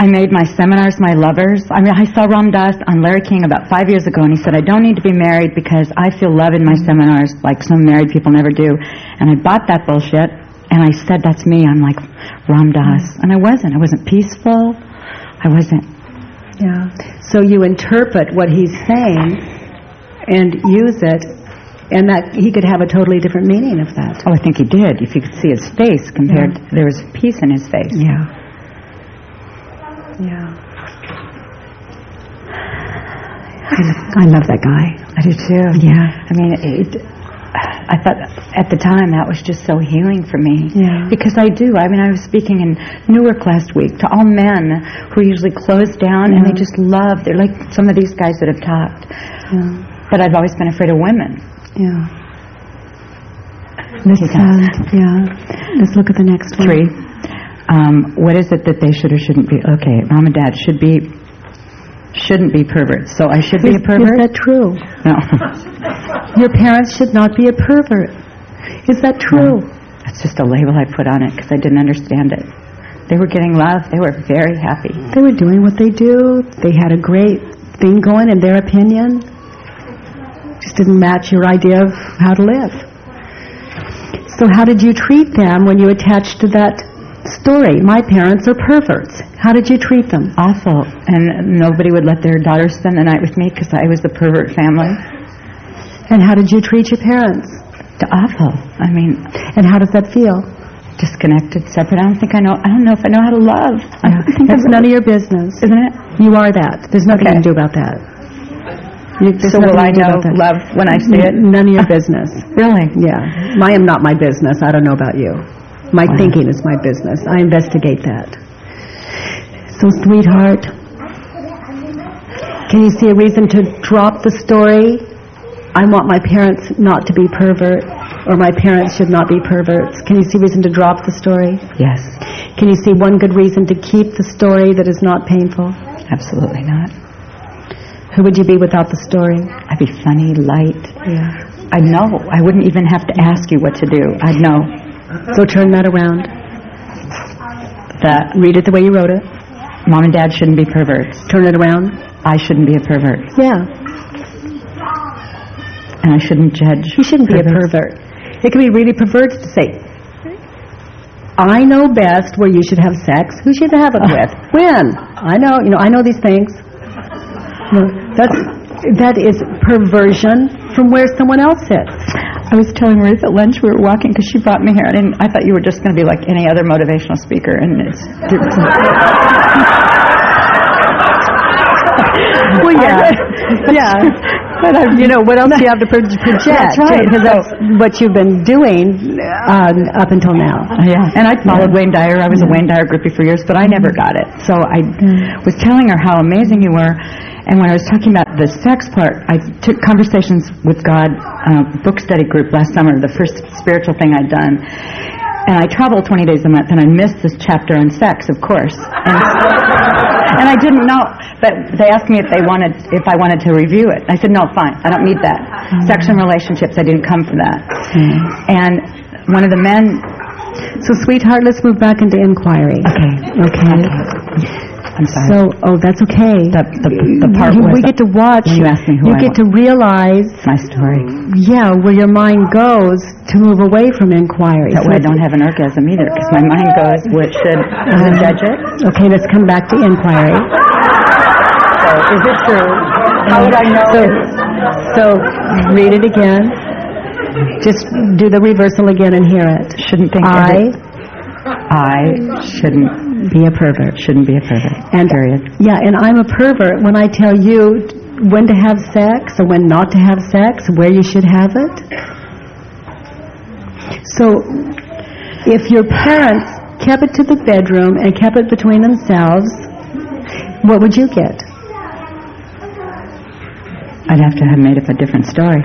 I made my seminars my lovers. I mean, I saw Ram Dass on Larry King about five years ago, and he said, I don't need to be married because I feel love in my seminars like some married people never do. And I bought that bullshit, and I said, that's me. I'm like Ram Dass. Mm. And I wasn't. I wasn't peaceful. I wasn't. Yeah. So you interpret what he's saying and use it, and that he could have a totally different meaning of that. Oh, I think he did. If you could see his face compared, Yeah. there was peace in his face. Yeah. Yeah. I love that guy. I do too. Yeah. I mean, it, I thought at the time that was just so healing for me. Yeah. Because I do. I mean, I was speaking in Newark last week to all men who usually close down and they just love. They're like some of these guys that have talked. Yeah. But I've always been afraid of women. Yeah. Let's, uh, yeah. Let's look at the next one. Three. Um, what is it that they should or shouldn't be? Okay, mom and dad should be shouldn't be perverts. So I should be a pervert. is that true? no. Your parents should not be a pervert. Is that true? That's just a label I put on it because I didn't understand it. They were getting love. They were very happy. They were doing what they do. They had a great thing going in their opinion. Just didn't match your idea of how to live. So how did you treat them when you attached to that story? My parents are perverts. How did you treat them? Awful. And nobody would let their daughter spend the night with me because I was the pervert family. And how did you treat your parents? Awful. I mean, And how does that feel? disconnected, separate. I don't think I know. I don't know if I know how to love. I don't think That's none of your business. isn't it? You are that. There's nothing Okay. you can do about that. You, So will I you can do know love when I see it? None of your business. Really? Yeah. I am not my business. I don't know about you. My thinking is my business. I investigate that. So, sweetheart, can you see a reason to drop the story? I want my parents not to be pervert, or my parents should not be perverts. Can you see reason to drop the story? Yes. Can you see one good reason to keep the story that is not painful? Absolutely not. Who would you be without the story? I'd be funny, light. Yeah. I'd know. I wouldn't even have to ask you what to do. I'd know. So turn that around. That Read it the way you wrote it. mom and dad shouldn't be perverts. Turn it around. I shouldn't be a pervert. Yeah. And I shouldn't judge. You shouldn't be a pervert. It can be really perverted to say, I know best where you should have sex. Who should have it uh. with? When? I know, you know, I know these things. No, that's, that is perversion from where someone else sits. I was telling Ruth at lunch we were walking because she brought me here, and I, thought you were just going to be like any other motivational speaker, and it's. it's Well, yeah. yeah. But I, You know, what else do you have to pro- project? That's right. Because that's what you've been doing um, up until now. Yeah, and I followed Wayne Dyer. I was a Wayne Dyer groupie for years, but I never got it. So I was telling her how amazing you were, and when I was talking about the sex part, I took conversations with God uh, book study group last summer, the first spiritual thing I'd done. And I travel 20 days a month, and I missed this chapter on sex, of course. And, and I didn't know, but they asked me if they wanted, if I wanted to review it. I said, no, fine, I don't need that. Sex and relationships, I didn't come for that. Hmm. And one of the men So, sweetheart, let's move back into inquiry. Okay. Okay. I'm sorry. So, oh, that's okay. The, the, the part You- we get to watch. you asked me who you I get to realize, my story. yeah, where your mind goes to move away from inquiry. That So way I don't have an orgasm either, because my mind goes, which should, it judge it? Okay, let's come back to inquiry. So, is it true? How would I know? So, so read it again. Just do the reversal again and hear it. Shouldn't think of I it. I shouldn't be a pervert. shouldn't be a pervert. And period. Yeah, and I'm a pervert when I tell you when to have sex or when not to have sex, where you should have it. So, if your parents kept it to the bedroom and kept it between themselves, what would you get? I'd have to have made up a different story.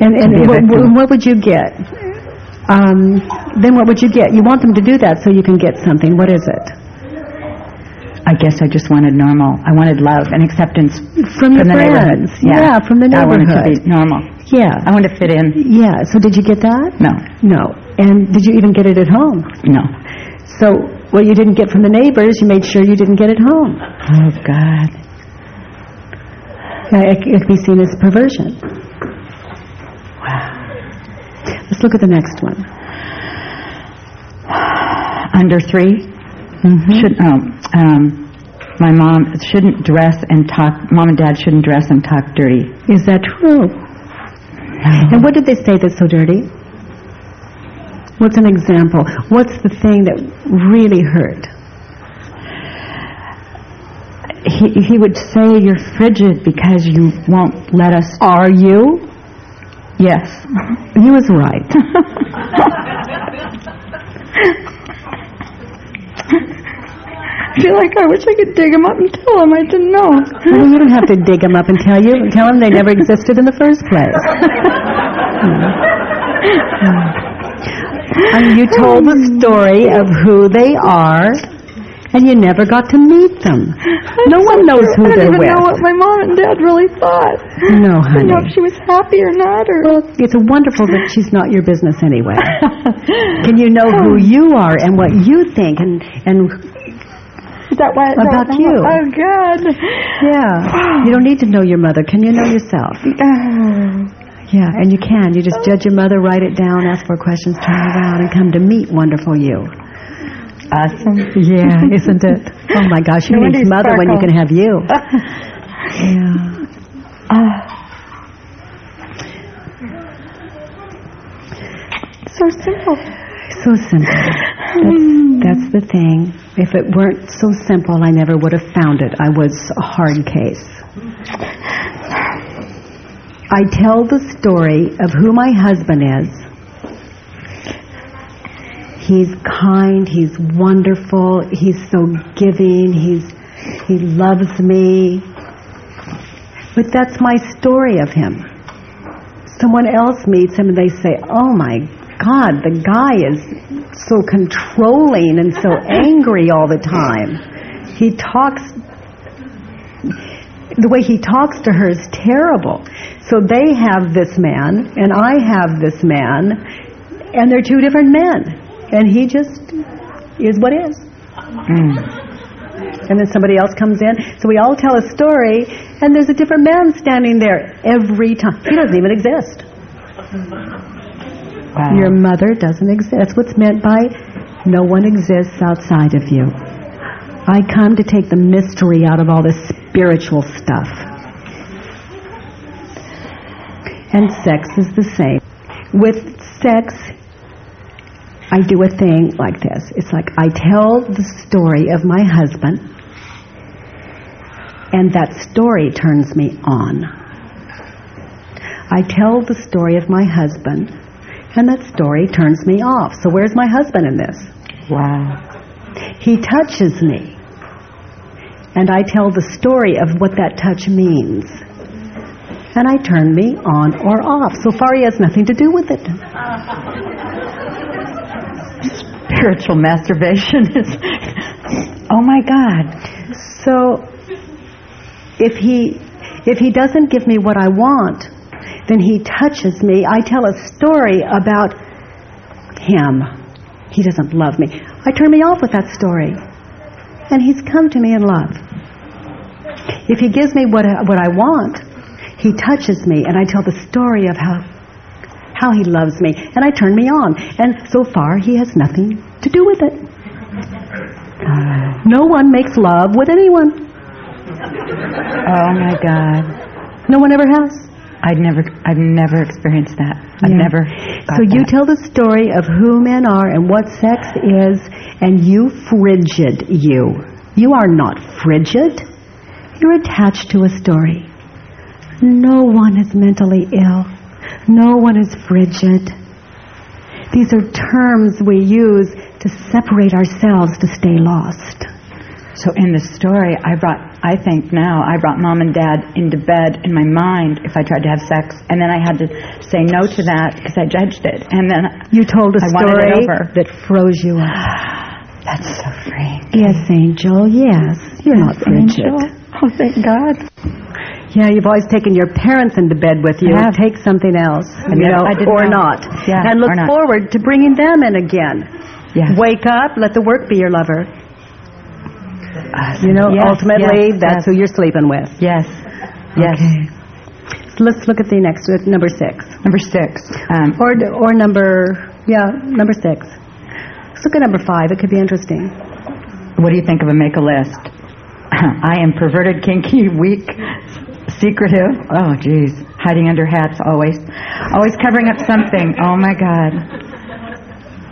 And, and what, what would you get? Um, then what would you get? You want them to do that so you can get something. What is it? I guess I just wanted normal. I wanted love and acceptance From your the friends. neighborhood. Yeah. from the neighborhood. I wanted to be normal. Yeah. I wanted to fit in. Yeah. So did you get that? No. No. And did you even get it at home? No. So what you didn't get from the neighbors, you made sure you didn't get at home. Oh, God. Yeah, it, it could be seen as perversion. Let's look at the next one. Under 3 Mm-hmm. Should, oh, um, my mom shouldn't dress and talk, mom and dad shouldn't dress and talk dirty. Is that true? And what did they say that's so dirty? What's an example? What's the thing that really hurt? He, he would say you're frigid because you won't let us. Are you? Yes. He was right. I feel like I wish I could dig him up and tell him I didn't know. Well, you don't have to dig them up and tell you. Tell them they never existed in the first place. and you told the story of who they are, and you never got to meet them. No one knows who I they're don't even with. know what my mom and dad really thought. No, honey. I don't know if she was happy or not, or... Well, it's wonderful that she's not your business anyway. Can you know who oh. you are and what you think and and Is that why? is that About you. Oh, God. yeah, you don't need to know your mother. Can you know yourself? Yeah, and you can. You just judge your mother, write it down, ask for questions, turn around, and come to meet wonderful you. Awesome. Yeah, isn't it? Oh my gosh, who No you mother when you can have you? yeah. Ah. So simple. So simple. That's, hmm. that's the thing. If it weren't so simple, I never would have found it. I was a hard case. I tell the story of who my husband is. He's kind, he's wonderful, he's so giving, he's he loves me. But that's my story of him. Someone else meets him and they say, "Oh my God, the guy is so controlling and so angry all the time. He talks the way he talks to her is terrible. So they have this man, and I have this man, and they're two different men. And he just is what is. Hmm. And then somebody else comes in. So we all tell a story, and there's a different man standing there every time. He doesn't even exist. Your mother doesn't exist. That's what's meant by no one exists outside of you. I come to take the mystery out of all this spiritual stuff. And sex is the same. With sex, I do a thing like this. It's like I tell the story of my husband, and that story turns me on. I tell the story of my husband, and that story turns me off. So where's my husband in this? Wow. He touches me. And I tell the story of what that touch means. And I turn me on or off. So far, he has nothing to do with it. Spiritual masturbation is... Oh, my God. So if he if he doesn't give me what I want, then he touches me. I tell a story about him. He doesn't love me. I turn me off with that story. And he's come to me in love. If he gives me what I, what I want, he touches me and I tell the story of how how he loves me and I turn me on. And so far he has nothing to do with it. Uh, no one makes love with anyone. Oh, my God. No one ever has. I'd never, I've never experienced that. I've Yeah. never So you that. tell the story of who men are and what sex is, and you frigid you. You are not frigid. You're attached to a story. No one is mentally ill. No one is frigid. These are terms we use to separate ourselves to stay lost. So in the story, I brought, I think now, I brought mom and dad into bed in my mind if I tried to have sex, and then I had to say no to that because I judged it, and then You told a I story over. that froze you up. That's so freeing. Yes, Angel, yes. You're not frigid. Angel. Oh, thank God. Yeah, you've always taken your parents into bed with you. Have. Take something else, you did- know, or not. not. Yeah, and look not. forward to bringing them in again. Yes. Wake up, let the work be your lover. You know, Yes, ultimately, yes, that's who you're sleeping with. Yes. Yes. Okay. So let's look at the next, uh, number six. Number six. Um, Or, or number, yeah, number six. Let's look at number five. It could be interesting. What do you think of a make a list? I am perverted, kinky, weak, secretive. Oh, geez. Hiding under hats always. Always covering up something. Oh, my God.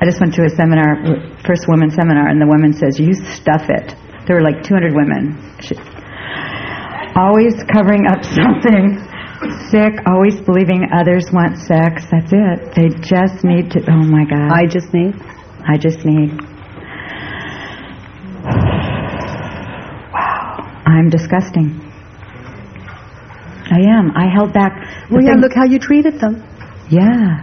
I just went to a seminar, first woman seminar, and the woman says, you stuff it. There were like 200 women. She, always covering up something. Sick, always believing others want sex. That's it. They just need to, oh, my God. I just need. I just need. Wow. I'm disgusting. I am. I held back. Well, yeah, look how you treated them. Yeah.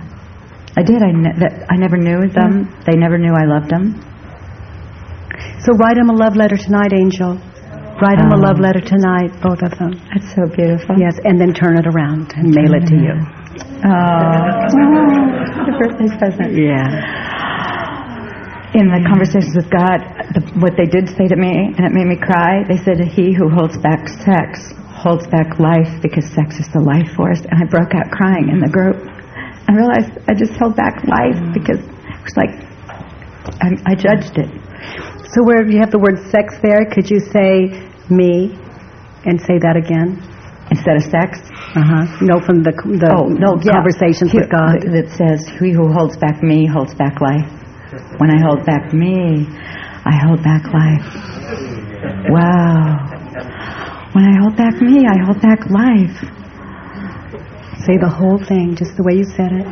I did. I, ne- that, I never knew them. They never knew I loved them. So write them a love letter tonight, Angel. Write them a Oh. love um, letter tonight, both of them. That's so beautiful. Yes, and then turn it around and mail it to you. Oh. the birthday present. Yeah. In the conversations with God, the, what they did say to me, and it made me cry, they said, He who holds back sex holds back life because sex is the life force. And I broke out crying in the group. I realized I just held back life because it was like I, I judged it. So where you have the word sex there, could you say me and say that again? Instead of sex? Uh-huh. No, from the, the oh, no, conversations with God. That says, He who holds back me holds back life. When I hold back me, I hold back life. Wow. When I hold back me, I hold back life. Say the whole thing, just the way you said it.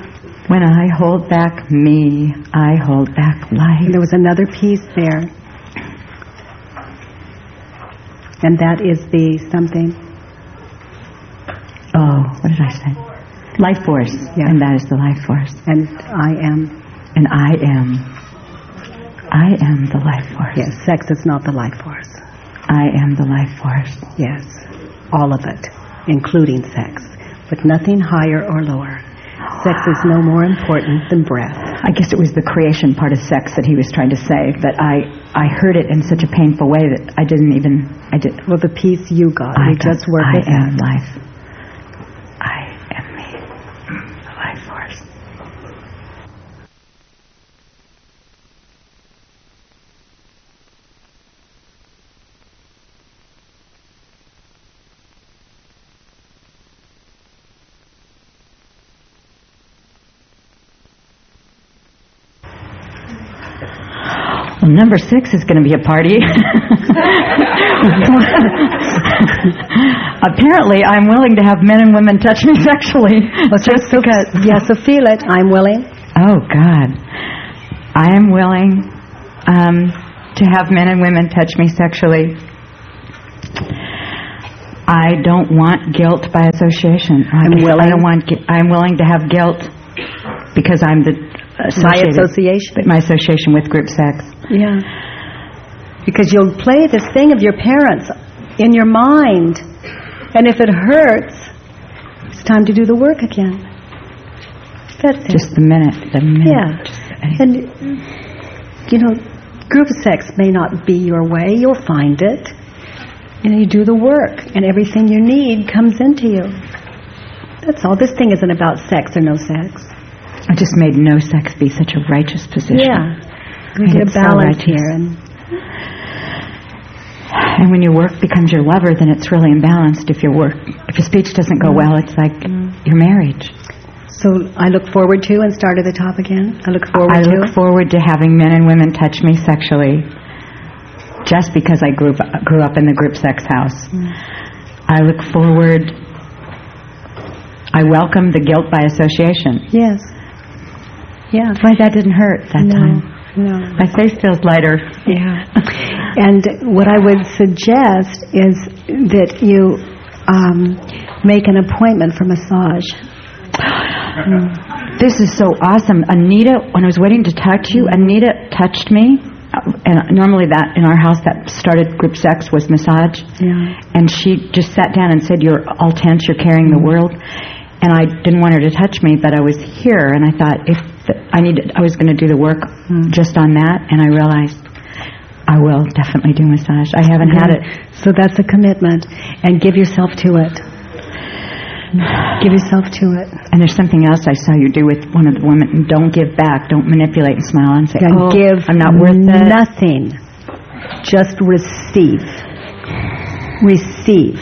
When I hold back me, I hold back life. And there was another piece there. And that is the something. Oh, what did I say? Life force. Yeah. And that is the life force. And I am. And I am. I am the life force. Yes, sex is not the life force. I am the life force. Yes, all of it, including sex, but nothing higher or lower. Sex is no more important than breath. I guess it was the creation part of sex that he was trying to say, but I, I heard it in such a painful way that I didn't even, I did. Well, the peace you got, I we just work I with am life. I am me. The life force. Well, number six is going to be a party. Apparently, I'm willing to have men and women touch me sexually. just because. Yeah, so feel it. I'm willing. Oh, God. I am willing um, to have men and women touch me sexually. I don't want guilt by association. I'm I willing. don't want. I'm willing to have guilt because I'm the Associated- association. My association with group sex. Yeah. Because you'll play this thing of your parents in your mind. And if it hurts, it's time to do the work again. That's it. Just the minute. The minute. Yeah. And, you know, group sex may not be your way. You'll find it. And you do the work, and everything you need comes into you. That's all. This thing isn't about sex or no sex. I just made no sex be such a righteous position. Yeah. We Made get a balance righteous. here. And And when your work becomes your lover, then it's really imbalanced. If your work, if your speech doesn't go mm-hmm. well, it's like mm-hmm. your marriage. so I look forward to, and start at the top again. I look forward I to. look forward to having men and women touch me sexually, just because I grew up, grew up in the group sex house. Mm. I look forward. I welcome the guilt by association. Yes. Yeah. Why that didn't hurt that No, time. no. My face feels lighter. Yeah. And what I would suggest is that you um, make an appointment for massage. This is so awesome. Anita, when I was waiting to talk to you, Anita touched me. And normally that in our house that started group sex was massage. Yeah. And she just sat down and said, "You're all tense. You're carrying the world." And I didn't want her to touch me, but I was here, and I thought if I needed, I was going to do the work hmm. just on that, and I realized I will definitely do massage. I haven't had it. So that's a commitment. And give yourself to it. Give yourself to it. And there's something else I saw you do with one of the women. Don't give back. Don't manipulate and smile and say, "Oh, give I'm not worth it." nothing. Just receive. Receive.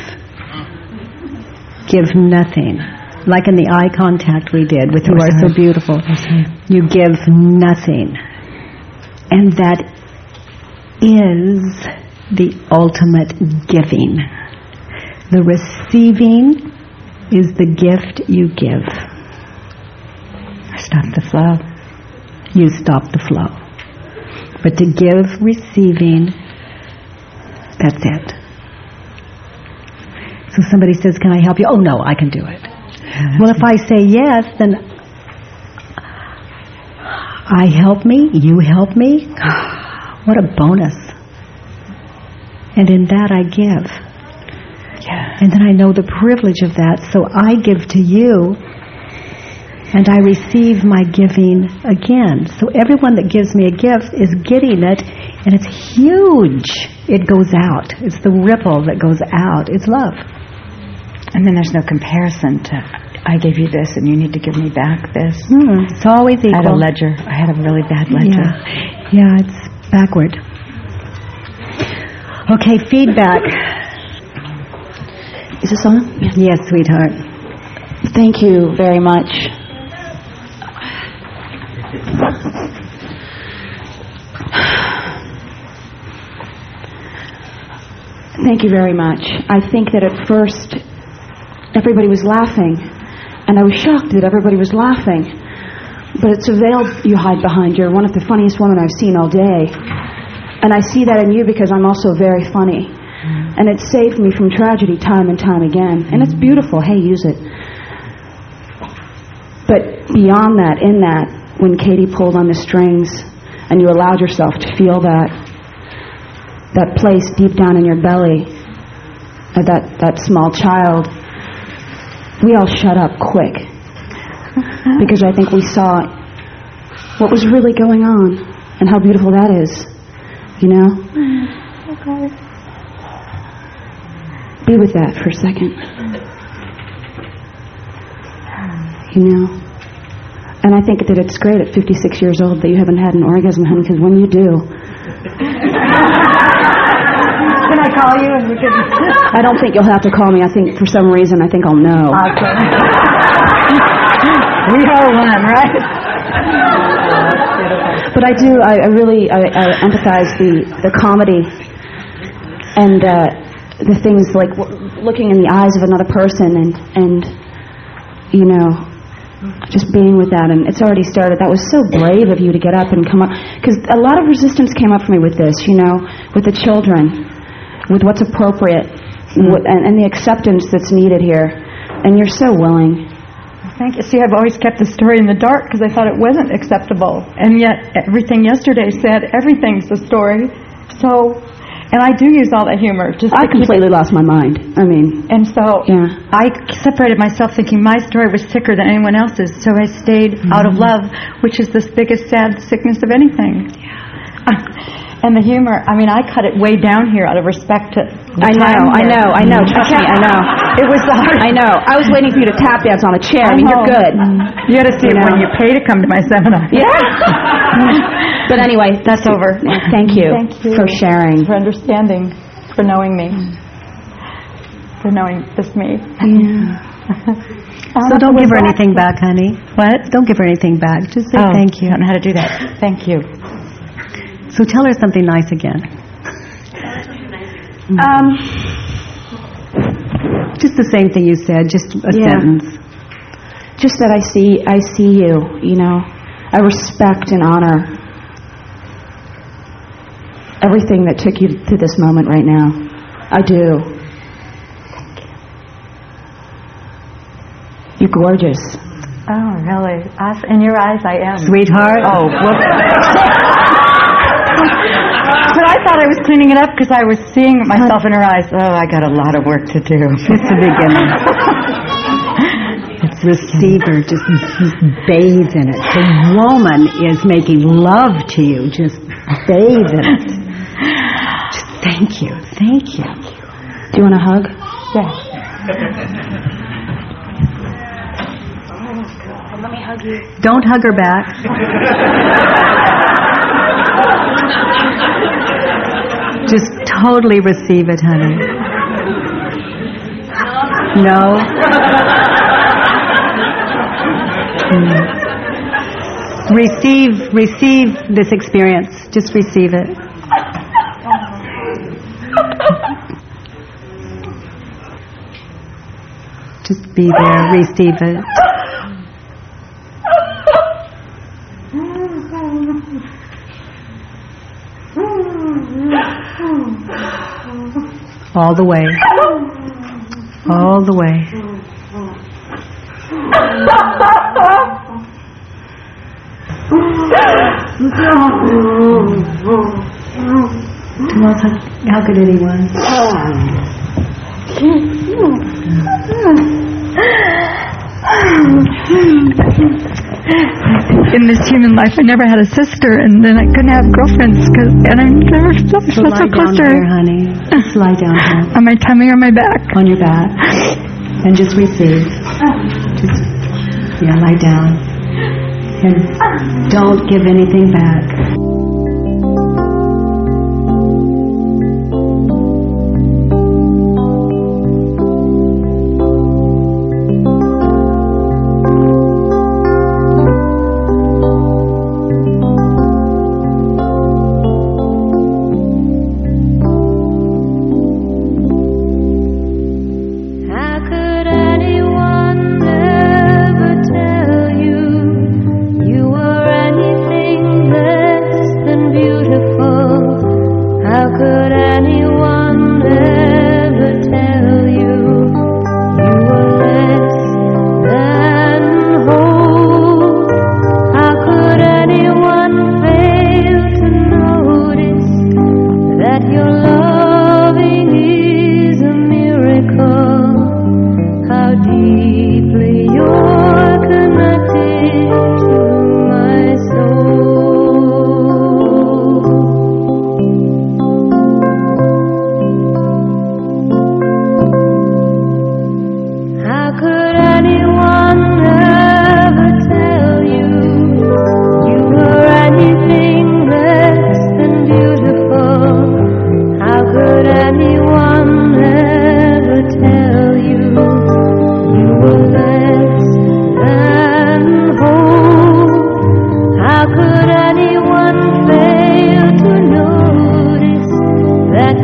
Give nothing. Like in the eye contact we did with You Are So Beautiful. You give nothing. And that is the ultimate giving. The receiving is the gift you give. I stop the flow. You stop the flow. But to give, receiving, that's it. So somebody says, can I help you? Oh no, I can do it. Well, if I say yes, then I help me, you help me. What a bonus. And in that I give. Yeah. And then I know the privilege of that. So I give to you and I receive my giving again. So everyone that gives me a gift is getting it and it's huge. It goes out. It's the ripple that goes out. It's love. And then there's no comparison to I gave you this and you need to give me back this. Hmm, it's always equal. I had a equal. ledger. I had a really bad ledger. Yeah. yeah, it's backward. Okay, feedback. Is this on? Yes, sweetheart. Thank you very much. Thank you very much. I think that at first everybody was laughing, and I was shocked that everybody was laughing. But it's a veil you hide behind. You're one of the funniest women I've seen all day. And I see that in you because I'm also very funny. And it saved me from tragedy time and time again. And it's beautiful. Hey, use it. But beyond that, in that, when Katie pulled on the strings and you allowed yourself to feel that, that place deep down in your belly, that, that small child, we all shut up quick. Because I think we saw what was really going on and how beautiful that is. You know? Be with that for a second. You know? And I think that it's great at 56 years old that you haven't had an orgasm, honey, because when you do, I call you and we can... I don't think you'll have to call me. I think for some reason, I think I'll know. we are one, right? But I do, I, I really, I, I empathize the, the comedy and uh, the things like w- looking in the eyes of another person and, and, you know, just being with that. And it's already started. That was so brave of you to get up and come up. Because a lot of resistance came up for me with this, you know, with the children, with what's appropriate wh- and, and the acceptance that's needed here. And you're so willing. Thank you. See, I've always kept the story in the dark because I thought it wasn't acceptable. And yet, everything yesterday said everything's the story. So, and I do use all that humor. Just I completely lost my mind. I mean, And so Yeah. I separated myself thinking my story was sicker than anyone else's. So I stayed out of mm-hmm. love, which is the biggest sad sickness of anything. Ah. And the humor, I mean, I cut it way down here out of respect to I know, I know, I know. Trust me, I know. It was the hard. I know. I was waiting for you to tap dance on a chair. I mean, you're good. Mm-hmm. You got to see You it when you pay to come to my seminar. Yeah. but anyway, That's over. Thank you, Thank you for sharing. for understanding, for knowing me, for knowing this me. Yeah. So don't give her anything back, honey. What? Don't give her anything back. Just say Oh, thank you. I don't know how to do that. Thank you. So tell her something nice again. Um, Just the same thing you said, just a Yeah. sentence. just that I see, I see you. You know, I respect and honor everything that took you to this moment right now. I do. You're gorgeous. Oh, really? Us- In your eyes, I am. Sweetheart. Oh, well. but I thought I was cleaning it up because I was seeing myself in her eyes. Oh, I got a lot of work to do. It's the beginning. It's receiver. Just, just bathe in it. The woman is making love to you. Just bathe in it. Just thank you. Thank you. Do you want a hug? Yeah. Let me hug you. Don't hug her back. Just totally receive it, honey. No? Mm. Receive, receive this experience. Just receive it. Just be there, receive it. All the way. All the way. Who else hug, hug anyone? In this human life, I never had a sister, and then I couldn't have girlfriends, cause, and I never felt So felt lie so down close to her. here, honey. Just lie down here. On my tummy or my back? On your back. And just receive. Just, yeah, lie down. And don't give anything back.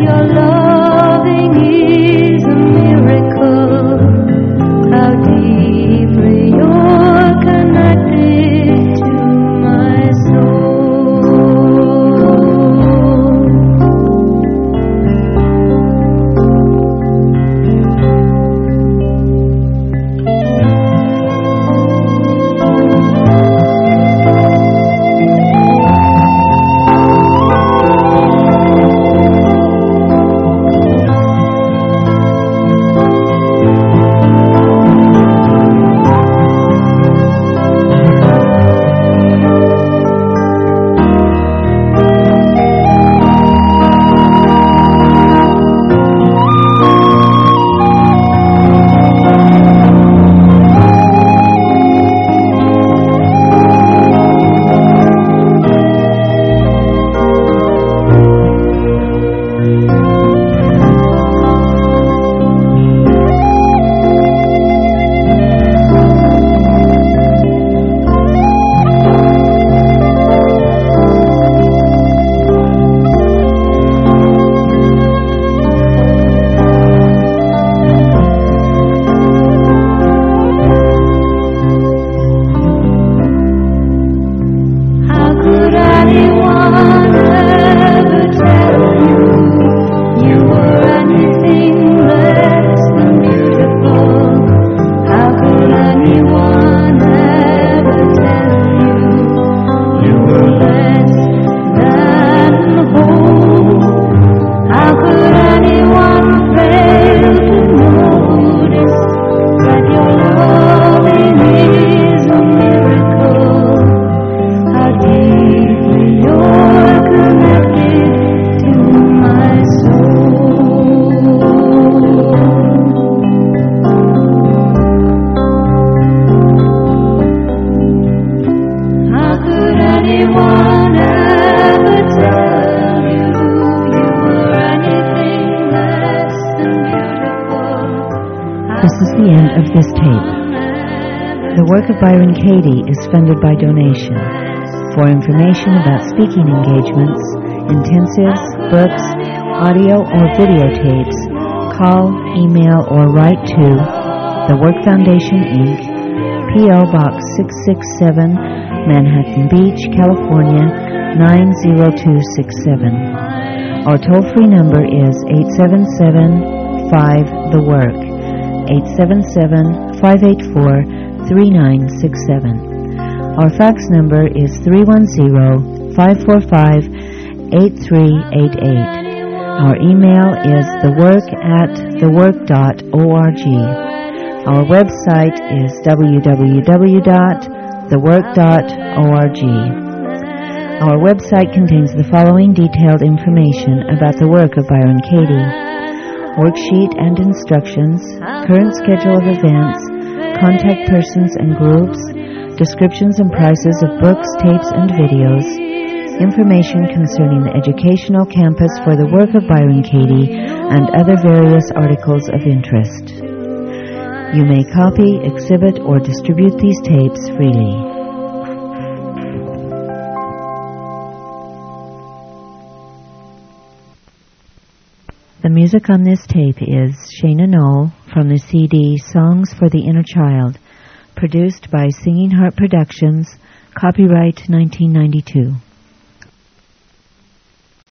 your love. Funded by donation. For information about speaking engagements, intensives, books, audio or videotapes, call, email, or write to The Work Foundation, Inc., P.O. Box 667, Manhattan Beach, California 90267. Our toll-free number is 877-5-THE-WORK, 877-584-3967. Our fax number is 310-545-8388. Our email is thework at thework.org. Our website is www.thework.org. Our website contains the following detailed information about the work of Byron Katie. Worksheet and instructions, current schedule of events, contact persons and groups, descriptions and prices of books, tapes, and videos, information concerning the educational campus for the work of Byron Katie, and other various articles of interest. You may copy, exhibit, or distribute these tapes freely. The music on this tape is Shaina Noll from the CD Songs for the Inner Child, produced by Singing Heart Productions, copyright 1992.